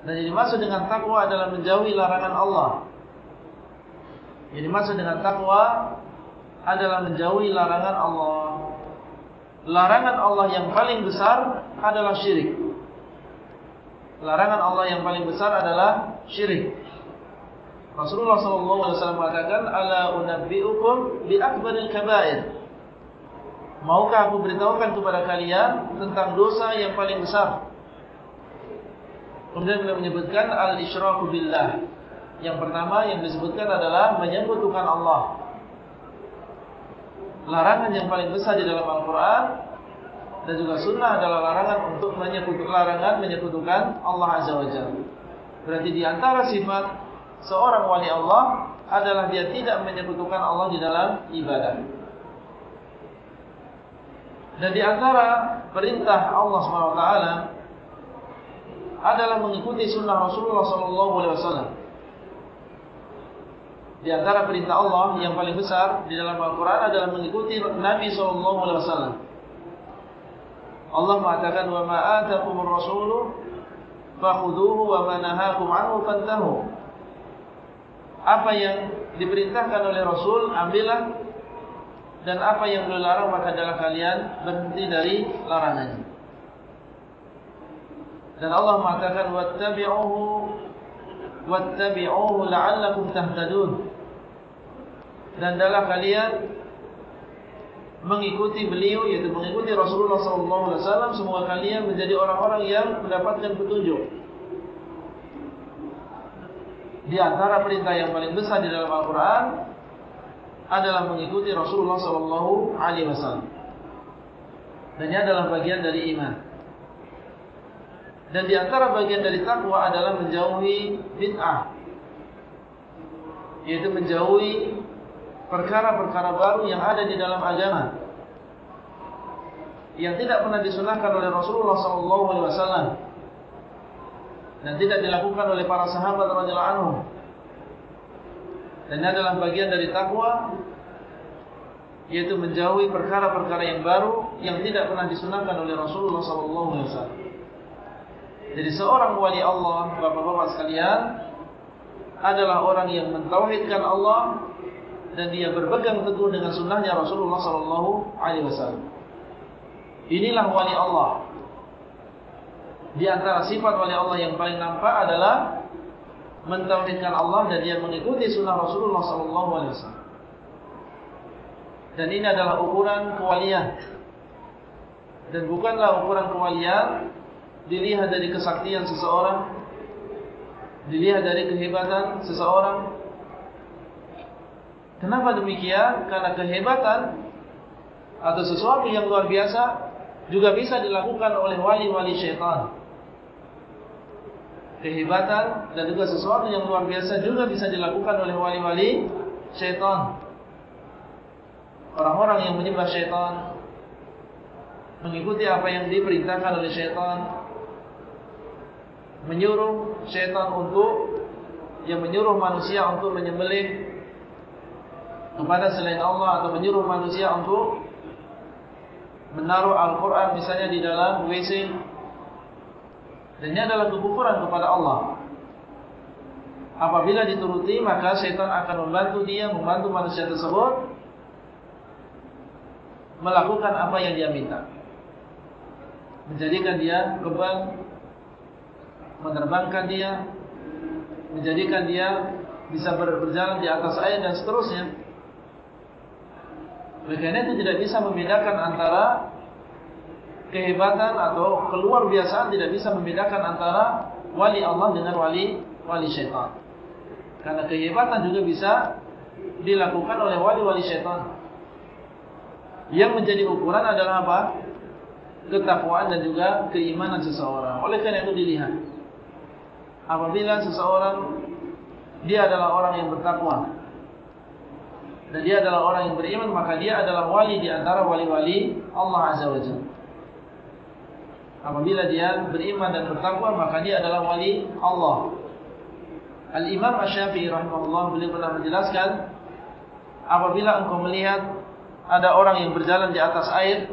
Dan yang dimaksud dengan takwa adalah menjauhi larangan Allah. Yang dimaksud dengan takwa adalah menjauhi larangan Allah. Larangan Allah yang paling besar adalah syirik. Larangan Allah yang paling besar adalah syirik. Rasulullah SAW mengatakan, Ala unabbi'ukum bi'akbaril kabair. Maukah aku beritahukan kepada kalian tentang dosa yang paling besar? Kemudian beliau menyebutkan al-isyraku billah. Yang pertama yang disebutkan adalah menyebutkan Allah. Larangan yang paling besar di dalam Al-Quran dan juga Sunnah adalah larangan untuk menyekutukan larangan menyekutukan Allah Azza Wajalla. Berarti di antara sifat seorang wali Allah adalah dia tidak menyekutukan Allah di dalam ibadah. Dan di antara perintah Allah SWT adalah mengikuti sunnah Rasulullah SAW. Di antara perintah Allah yang paling besar di dalam Al-Quran adalah mengikuti Nabi SAW. Allah mengatakan, "Wa ma'atakumur rasulu fakhuduhu wa manahakum anhu fantahu." Apa yang diperintahkan oleh Rasul, ambillah dan apa yang beliau larang maka adalah kalian berhenti dari larangannya. Dan Allah mengatakan wattabi'uhu wattabi'uhu la'allakum tahtadun. Dan adalah kalian mengikuti beliau yaitu mengikuti Rasulullah sallallahu alaihi wasallam semoga kalian menjadi orang-orang yang mendapatkan petunjuk. Di antara perintah yang paling besar di dalam Al-Qur'an adalah mengikuti Rasulullah sallallahu alaihi wasallam. Dan ini adalah bagian dari iman. Dan di antara bagian dari takwa adalah menjauhi bid'ah. Yaitu menjauhi perkara-perkara baru yang ada di dalam agama. Yang tidak pernah disunahkan oleh Rasulullah SAW. Dan tidak dilakukan oleh para sahabat radhiyallahu anhum. Dan ini adalah bagian dari takwa yaitu menjauhi perkara-perkara yang baru yang tidak pernah disunahkan oleh Rasulullah SAW. Jadi seorang wali Allah, bapak-bapak sekalian, adalah orang yang mentauhidkan Allah dan dia berpegang teguh dengan sunnahnya Rasulullah Sallallahu Alaihi Wasallam. Inilah wali Allah. Di antara sifat wali Allah yang paling nampak adalah mentauhidkan Allah dan dia mengikuti sunnah Rasulullah Sallallahu Alaihi Wasallam. Dan ini adalah ukuran kewalian. Dan bukanlah ukuran kewalian dilihat dari kesaktian seseorang, dilihat dari kehebatan seseorang. Kenapa demikian? Karena kehebatan atau sesuatu yang luar biasa juga bisa dilakukan oleh wali-wali syaitan. Kehebatan dan juga sesuatu yang luar biasa juga bisa dilakukan oleh wali-wali syaitan. Orang-orang yang menyembah syaitan mengikuti apa yang diperintahkan oleh syaitan menyuruh syaitan untuk yang menyuruh manusia untuk menyembelih kepada selain Allah atau menyuruh manusia untuk menaruh Al-Quran misalnya di dalam WC dan ini adalah kekufuran kepada Allah. Apabila dituruti maka syaitan akan membantu dia membantu manusia tersebut melakukan apa yang dia minta. Menjadikan dia kebal menerbangkan dia menjadikan dia bisa berjalan di atas air dan seterusnya. Karena itu tidak bisa membedakan antara kehebatan atau keluar biasaan tidak bisa membedakan antara wali Allah dengan wali wali syaitan karena kehebatan juga bisa dilakukan oleh wali-wali syaitan yang menjadi ukuran adalah apa? ketakwaan dan juga keimanan seseorang. Oleh karena itu dilihat. Apabila seseorang dia adalah orang yang bertakwa dan dia adalah orang yang beriman, maka dia adalah wali di antara wali-wali Allah Azza wa Jalla. Apabila dia beriman dan bertakwa, maka dia adalah wali Allah. Al-Imam Ash-Syafi'i rahimahullah beliau pernah menjelaskan apabila engkau melihat ada orang yang berjalan di atas air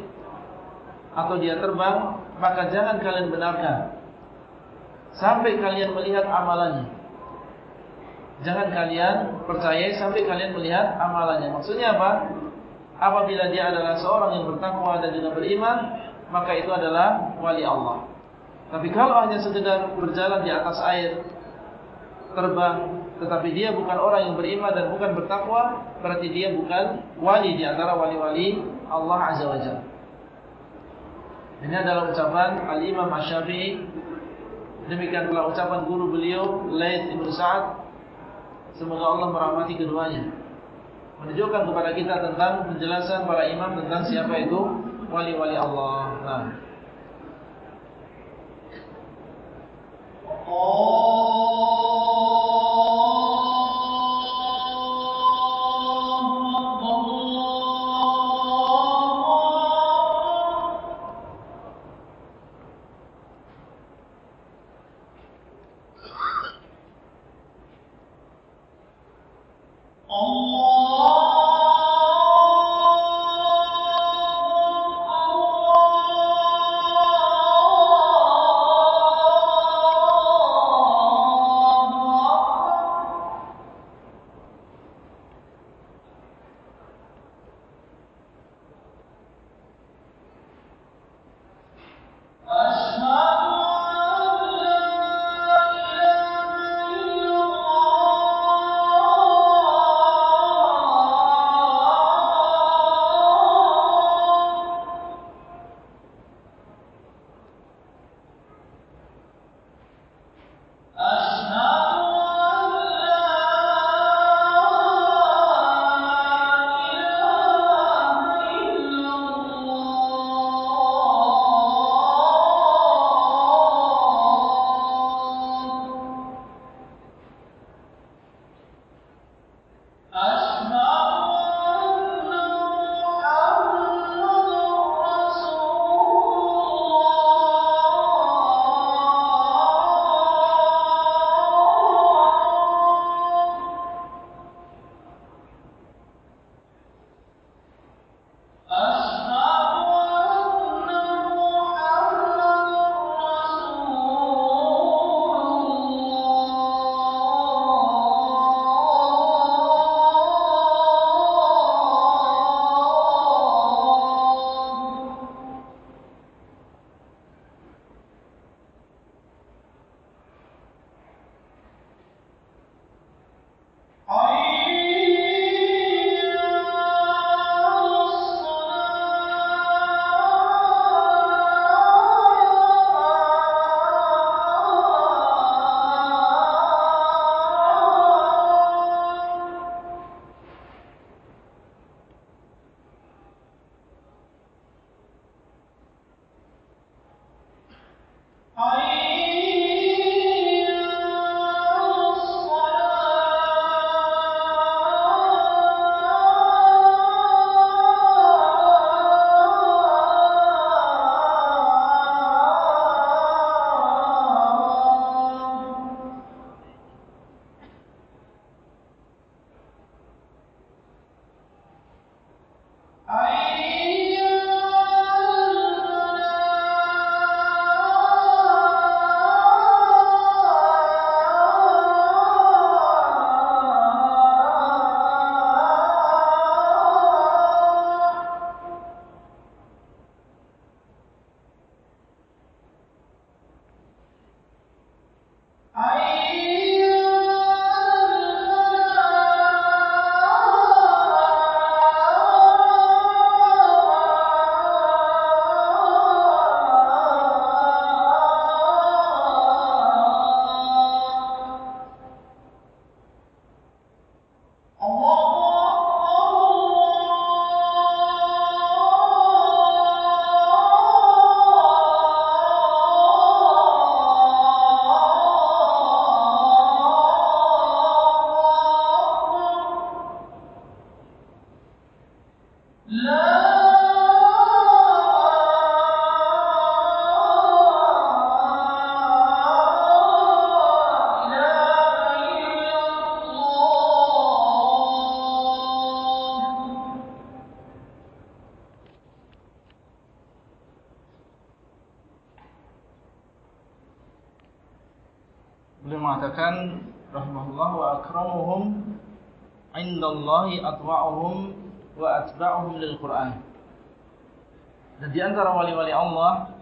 atau dia terbang, maka jangan kalian benarkan sampai kalian melihat amalannya. Jangan kalian percaya sampai kalian melihat amalannya. Maksudnya apa? Apabila dia adalah seorang yang bertakwa dan juga beriman, maka itu adalah wali Allah. Tapi kalau hanya sekedar berjalan di atas air, terbang, tetapi dia bukan orang yang beriman dan bukan bertakwa, berarti dia bukan wali di antara wali-wali Allah Azza wa Jalla. Ini adalah ucapan Al-Imam Ash-Syafi'i Demikian pula ucapan guru beliau Laith Ibn Sa'ad Semoga Allah merahmati keduanya Menunjukkan kepada kita tentang Penjelasan para imam tentang siapa itu Wali-wali Allah. Nah. Oh Love atba'uhum lil Qur'an. Dan di antara wali-wali Allah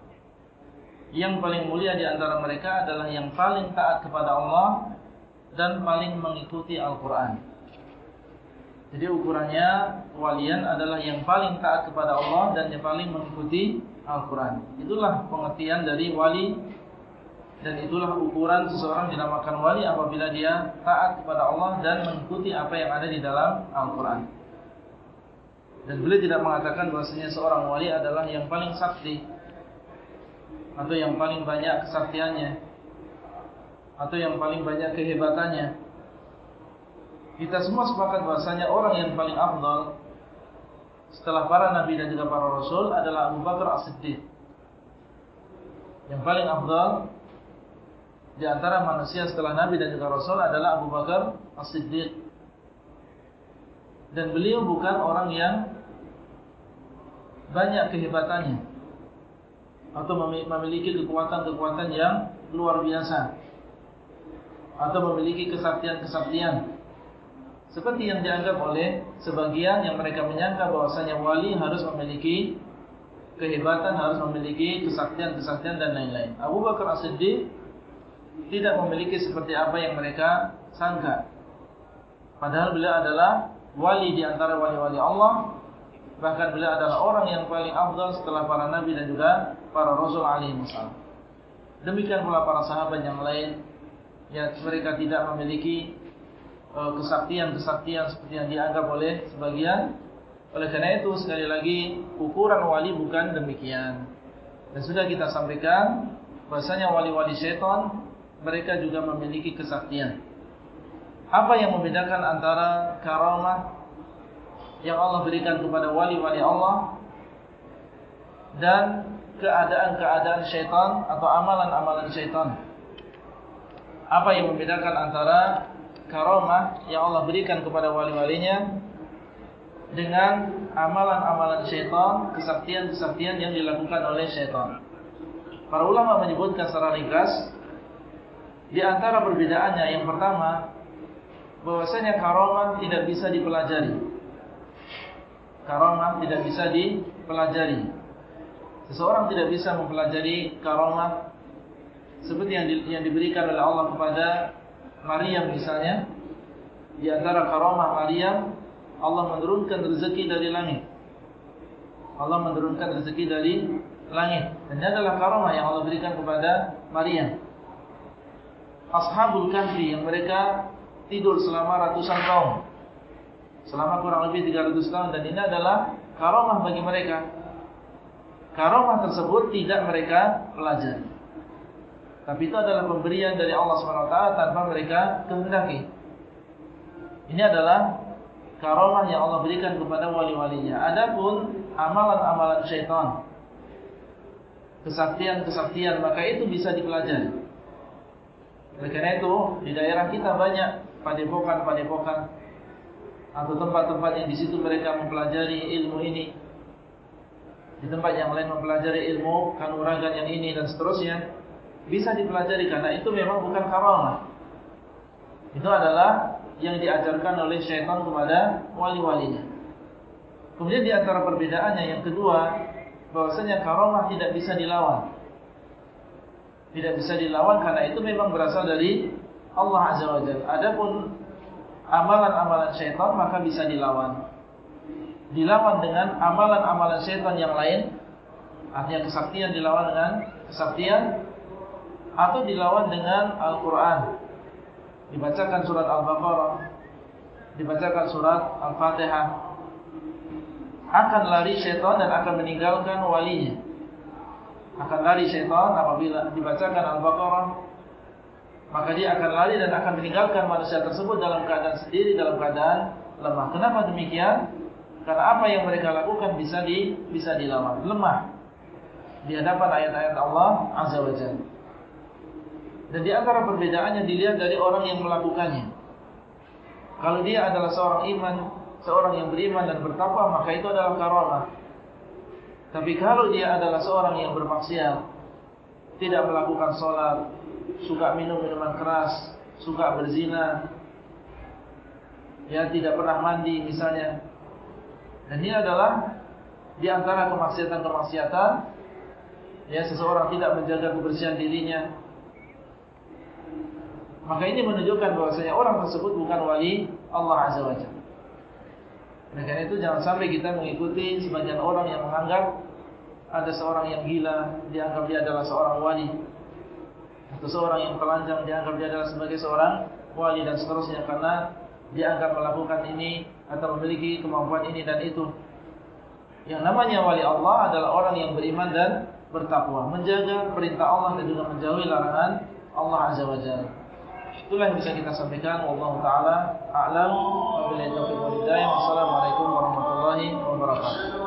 yang paling mulia di antara mereka adalah yang paling taat kepada Allah dan paling mengikuti Al-Qur'an. Jadi ukurannya walian adalah yang paling taat kepada Allah dan yang paling mengikuti Al-Qur'an. Itulah pengertian dari wali dan itulah ukuran seseorang dinamakan wali apabila dia taat kepada Allah dan mengikuti apa yang ada di dalam Al-Quran. Dan beliau tidak mengatakan bahasanya seorang wali adalah yang paling sakti atau yang paling banyak kesaktiannya atau yang paling banyak kehebatannya. Kita semua sepakat bahasanya orang yang paling afdal setelah para nabi dan juga para rasul adalah Abu Bakar As-Siddiq. Yang paling afdal di antara manusia setelah Nabi dan juga Rasul adalah Abu Bakar As-Siddiq. Dan beliau bukan orang yang banyak kehebatannya atau memiliki kekuatan-kekuatan yang luar biasa atau memiliki kesaktian-kesaktian seperti yang dianggap oleh sebagian yang mereka menyangka bahwasanya wali harus memiliki kehebatan, harus memiliki kesaktian-kesaktian dan lain-lain. Abu Bakar As-Siddiq tidak memiliki seperti apa yang mereka sangka. Padahal beliau adalah wali di antara wali-wali Allah. Bahkan beliau adalah orang yang paling afdal setelah para nabi dan juga para rasul alaihi wasallam. Demikian pula para sahabat yang lain yang mereka tidak memiliki uh, kesaktian-kesaktian seperti yang dianggap oleh sebagian. Oleh karena itu sekali lagi ukuran wali bukan demikian. Dan sudah kita sampaikan bahasanya wali-wali syaitan mereka juga memiliki kesaktian. Apa yang membedakan antara karamah yang Allah berikan kepada wali-wali Allah dan keadaan-keadaan syaitan atau amalan-amalan syaitan? Apa yang membedakan antara karamah yang Allah berikan kepada wali-walinya dengan amalan-amalan syaitan, kesaktian-kesaktian yang dilakukan oleh syaitan? Para ulama menyebutkan secara ringkas di antara perbedaannya yang pertama bahwasanya karamah tidak bisa dipelajari. Karamah tidak bisa dipelajari. Seseorang tidak bisa mempelajari karamah seperti yang, di, yang diberikan oleh Allah kepada Maryam misalnya. Di antara karamah Maryam Allah menurunkan rezeki dari langit. Allah menurunkan rezeki dari langit. Dan ini adalah karamah yang Allah berikan kepada Maryam. Ashabul Kahfi yang mereka tidur selama ratusan tahun. Selama kurang lebih 300 tahun dan ini adalah karamah bagi mereka. Karamah tersebut tidak mereka pelajari. Tapi itu adalah pemberian dari Allah SWT tanpa mereka kehendaki. Ini adalah karamah yang Allah berikan kepada wali-walinya. Adapun amalan-amalan syaitan, kesaktian-kesaktian, maka itu bisa dipelajari. Oleh karena itu, di daerah kita banyak padepokan-padepokan atau tempat-tempat yang di situ mereka mempelajari ilmu ini. Di tempat yang lain mempelajari ilmu kanuragan yang ini dan seterusnya bisa dipelajari karena itu memang bukan karamah. Itu adalah yang diajarkan oleh syaitan kepada wali-walinya. Kemudian di antara perbedaannya yang kedua, bahwasanya karamah tidak bisa dilawan tidak bisa dilawan karena itu memang berasal dari Allah Azza wa Jalla. Adapun amalan-amalan syaitan maka bisa dilawan. Dilawan dengan amalan-amalan syaitan yang lain. Artinya kesaktian dilawan dengan kesaktian atau dilawan dengan Al-Qur'an. Dibacakan surat Al-Baqarah, dibacakan surat Al-Fatihah. Akan lari syaitan dan akan meninggalkan walinya akan lari syaitan apabila dibacakan Al-Baqarah maka dia akan lari dan akan meninggalkan manusia tersebut dalam keadaan sendiri dalam keadaan lemah. Kenapa demikian? Karena apa yang mereka lakukan bisa di bisa dilawan. Lemah di hadapan ayat-ayat Allah Azza wa Jalla. Dan di antara perbedaannya dilihat dari orang yang melakukannya. Kalau dia adalah seorang iman, seorang yang beriman dan bertakwa, maka itu adalah karamah. Tapi kalau dia adalah seorang yang bermaksiat, tidak melakukan sholat, suka minum minuman keras, suka berzina, ya tidak pernah mandi misalnya. Dan ini adalah di antara kemaksiatan-kemaksiatan ya seseorang tidak menjaga kebersihan dirinya. Maka ini menunjukkan bahwasanya orang tersebut bukan wali Allah Azza wa Jalla. Karena itu jangan sampai kita mengikuti sebagian orang yang menganggap ada seorang yang gila, dianggap dia adalah seorang wali. Atau seorang yang telanjang, dianggap dia adalah sebagai seorang wali dan seterusnya. Karena dianggap melakukan ini atau memiliki kemampuan ini dan itu. Yang namanya wali Allah adalah orang yang beriman dan bertakwa. Menjaga perintah Allah dan juga menjauhi larangan Allah Azza wa Jalla. Itulah yang bisa kita sampaikan. Allah Ta'ala a'lam. Wabillahi taufiq wa hidayah. Wassalamualaikum warahmatullahi wabarakatuh.